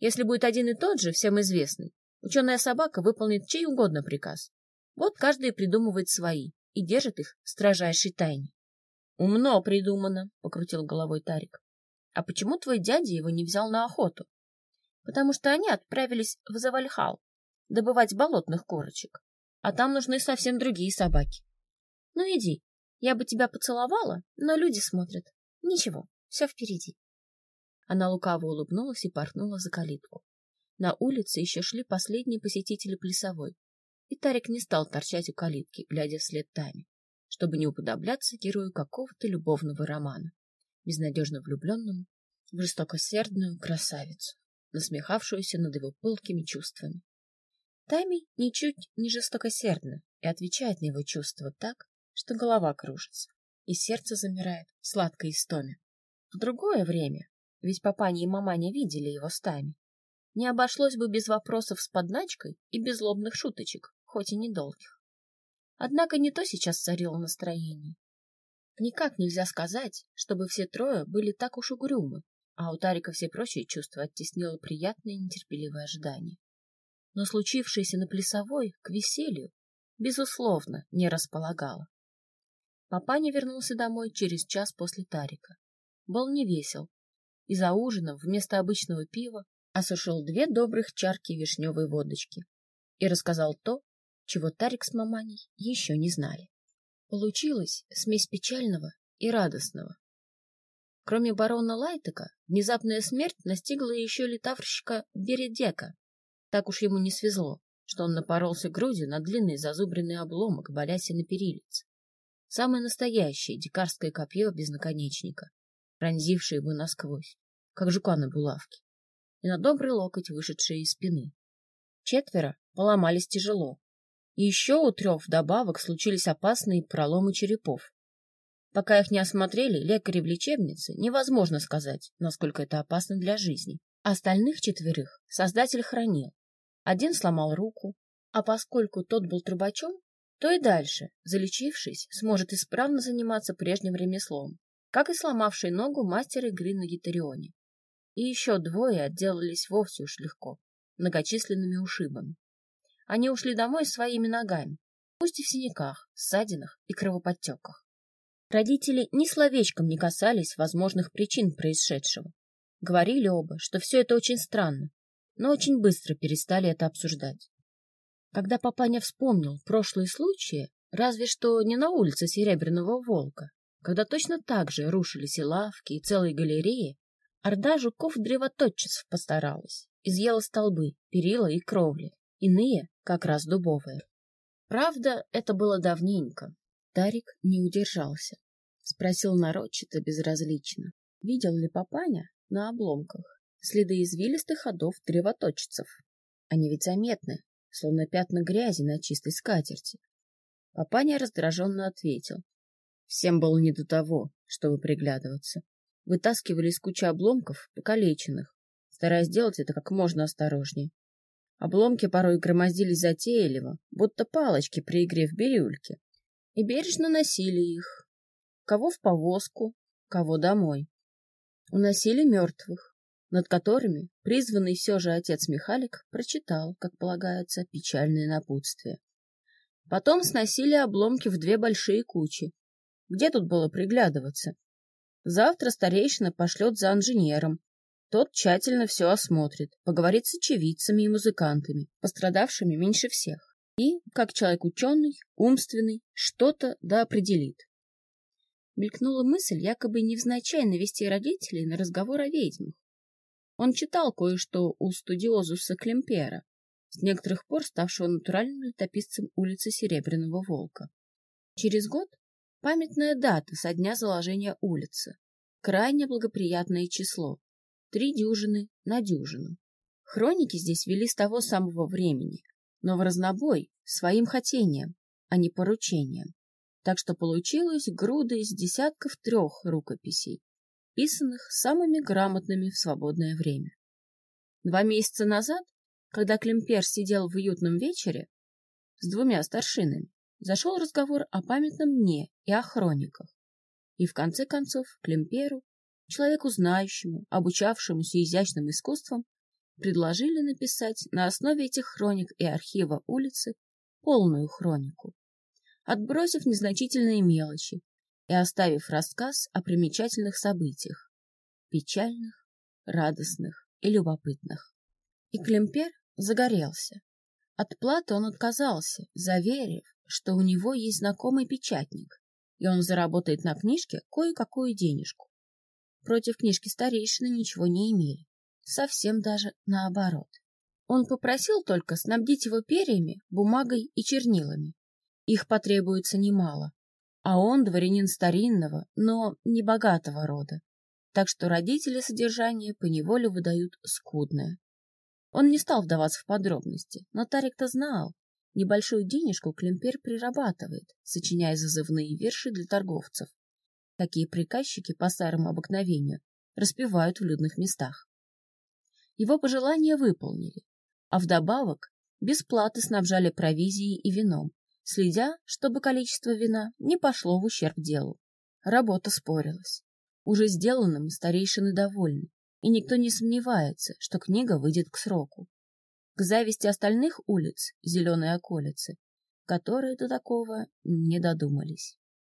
Если будет один и тот же, всем известный, ученая собака выполнит чей угодно приказ. Вот каждый придумывает свои и держит их в строжайшей тайне. — Умно придумано, — покрутил головой Тарик. — А почему твой дядя его не взял на охоту? — Потому что они отправились в Завальхал добывать болотных корочек, а там нужны совсем другие собаки. Ну иди, я бы тебя поцеловала, но люди смотрят. Ничего, все впереди. Она лукаво улыбнулась и порхнула за калитку. На улице еще шли последние посетители плясовой, и Тарик не стал торчать у калитки, глядя вслед Тами, чтобы не уподобляться герою какого-то любовного романа, безнадежно влюбленному в жестокосердную красавицу, насмехавшуюся над его пылкими чувствами. Тами ничуть не жестокосердна и отвечает на его чувства так, что голова кружится, и сердце замирает в сладкой истоме. В другое время, ведь папаня и маманя видели его стами, не обошлось бы без вопросов с подначкой и без злобных шуточек, хоть и недолгих. Однако не то сейчас царило настроение. Никак нельзя сказать, чтобы все трое были так уж угрюмы, а у Тарика все прочие чувства оттеснило приятное нетерпеливое ожидание. Но случившееся на плясовой к веселью, безусловно, не располагало. Папаня вернулся домой через час после Тарика. Был невесел, и за ужином вместо обычного пива осушил две добрых чарки вишневой водочки и рассказал то, чего Тарик с маманей еще не знали. Получилась смесь печального и радостного. Кроме барона Лайтека, внезапная смерть настигла еще летаврщика Бередека. Так уж ему не свезло, что он напоролся грудью на длинный зазубренный обломок, болясь на перилице. Самое настоящее дикарское копье без наконечника, пронзившее его насквозь, как жука на булавке, и на добрый локоть вышедшее из спины. Четверо поломались тяжело, и еще у трех вдобавок случились опасные проломы черепов. Пока их не осмотрели лекари в лечебнице, невозможно сказать, насколько это опасно для жизни. Остальных четверых создатель хранил. Один сломал руку, а поскольку тот был трубачом, то и дальше, залечившись, сможет исправно заниматься прежним ремеслом, как и сломавший ногу мастер игры на гитарионе. И еще двое отделались вовсе уж легко, многочисленными ушибами. Они ушли домой своими ногами, пусть и в синяках, ссадинах и кровоподтеках. Родители ни словечком не касались возможных причин происшедшего. Говорили оба, что все это очень странно, но очень быстро перестали это обсуждать. Когда папаня вспомнил прошлые случаи, разве что не на улице Серебряного Волка, когда точно так же рушились и лавки, и целые галереи, орда жуков-древоточцев постаралась, изъела столбы, перила и кровли, иные как раз дубовые. Правда, это было давненько. Тарик не удержался. Спросил нарочито безразлично, видел ли папаня на обломках следы извилистых ходов древоточцев. Они ведь заметны, словно пятна грязи на чистой скатерти. Папаня раздраженно ответил. Всем было не до того, чтобы приглядываться. Вытаскивали из кучи обломков, покалеченных, стараясь сделать это как можно осторожнее. Обломки порой громоздились затейливо, будто палочки при игре в бирюльке, и бережно носили их. Кого в повозку, кого домой. Уносили мертвых, над которыми призванный все же отец Михалик прочитал, как полагается, печальное напутствие. Потом сносили обломки в две большие кучи. Где тут было приглядываться? Завтра старейшина пошлет за инженером. Тот тщательно все осмотрит, поговорит с очевидцами и музыкантами, пострадавшими меньше всех. И, как человек ученый, умственный, что-то да определит. Мелькнула мысль якобы невзначай навести родителей на разговор о ведьмах. Он читал кое-что у студиозуса Клемпера, с некоторых пор ставшего натуральным летописцем улицы Серебряного Волка. Через год памятная дата со дня заложения улицы, крайне благоприятное число, три дюжины на дюжину. Хроники здесь вели с того самого времени, но в разнобой, своим хотением, а не поручением. Так что получилось груда из десятков трех рукописей, писанных самыми грамотными в свободное время. Два месяца назад, когда Клемпер сидел в уютном вечере с двумя старшинами, зашел разговор о памятном дне и о хрониках. И в конце концов Клемперу, человеку знающему, обучавшемуся изящным искусствам, предложили написать на основе этих хроник и архива улицы полную хронику, отбросив незначительные мелочи и оставив рассказ о примечательных событиях, печальных, радостных и любопытных. И Клемпер загорелся. От платы он отказался, заверив, что у него есть знакомый печатник, и он заработает на книжке кое-какую денежку. Против книжки старейшины ничего не имели, совсем даже наоборот. Он попросил только снабдить его перьями, бумагой и чернилами. Их потребуется немало, а он дворянин старинного, но не богатого рода, так что родители содержания поневоле выдают скудное. Он не стал вдаваться в подробности, но Тарик-то знал, небольшую денежку Климпер прирабатывает, сочиняя зазывные верши для торговцев. Такие приказчики по старому обыкновению распевают в людных местах. Его пожелания выполнили, а вдобавок бесплаты снабжали провизией и вином, следя, чтобы количество вина не пошло в ущерб делу. Работа спорилась. Уже сделанным старейшины довольны, и никто не сомневается, что книга выйдет к сроку. К зависти остальных улиц, зеленой околицы, которые до такого не додумались.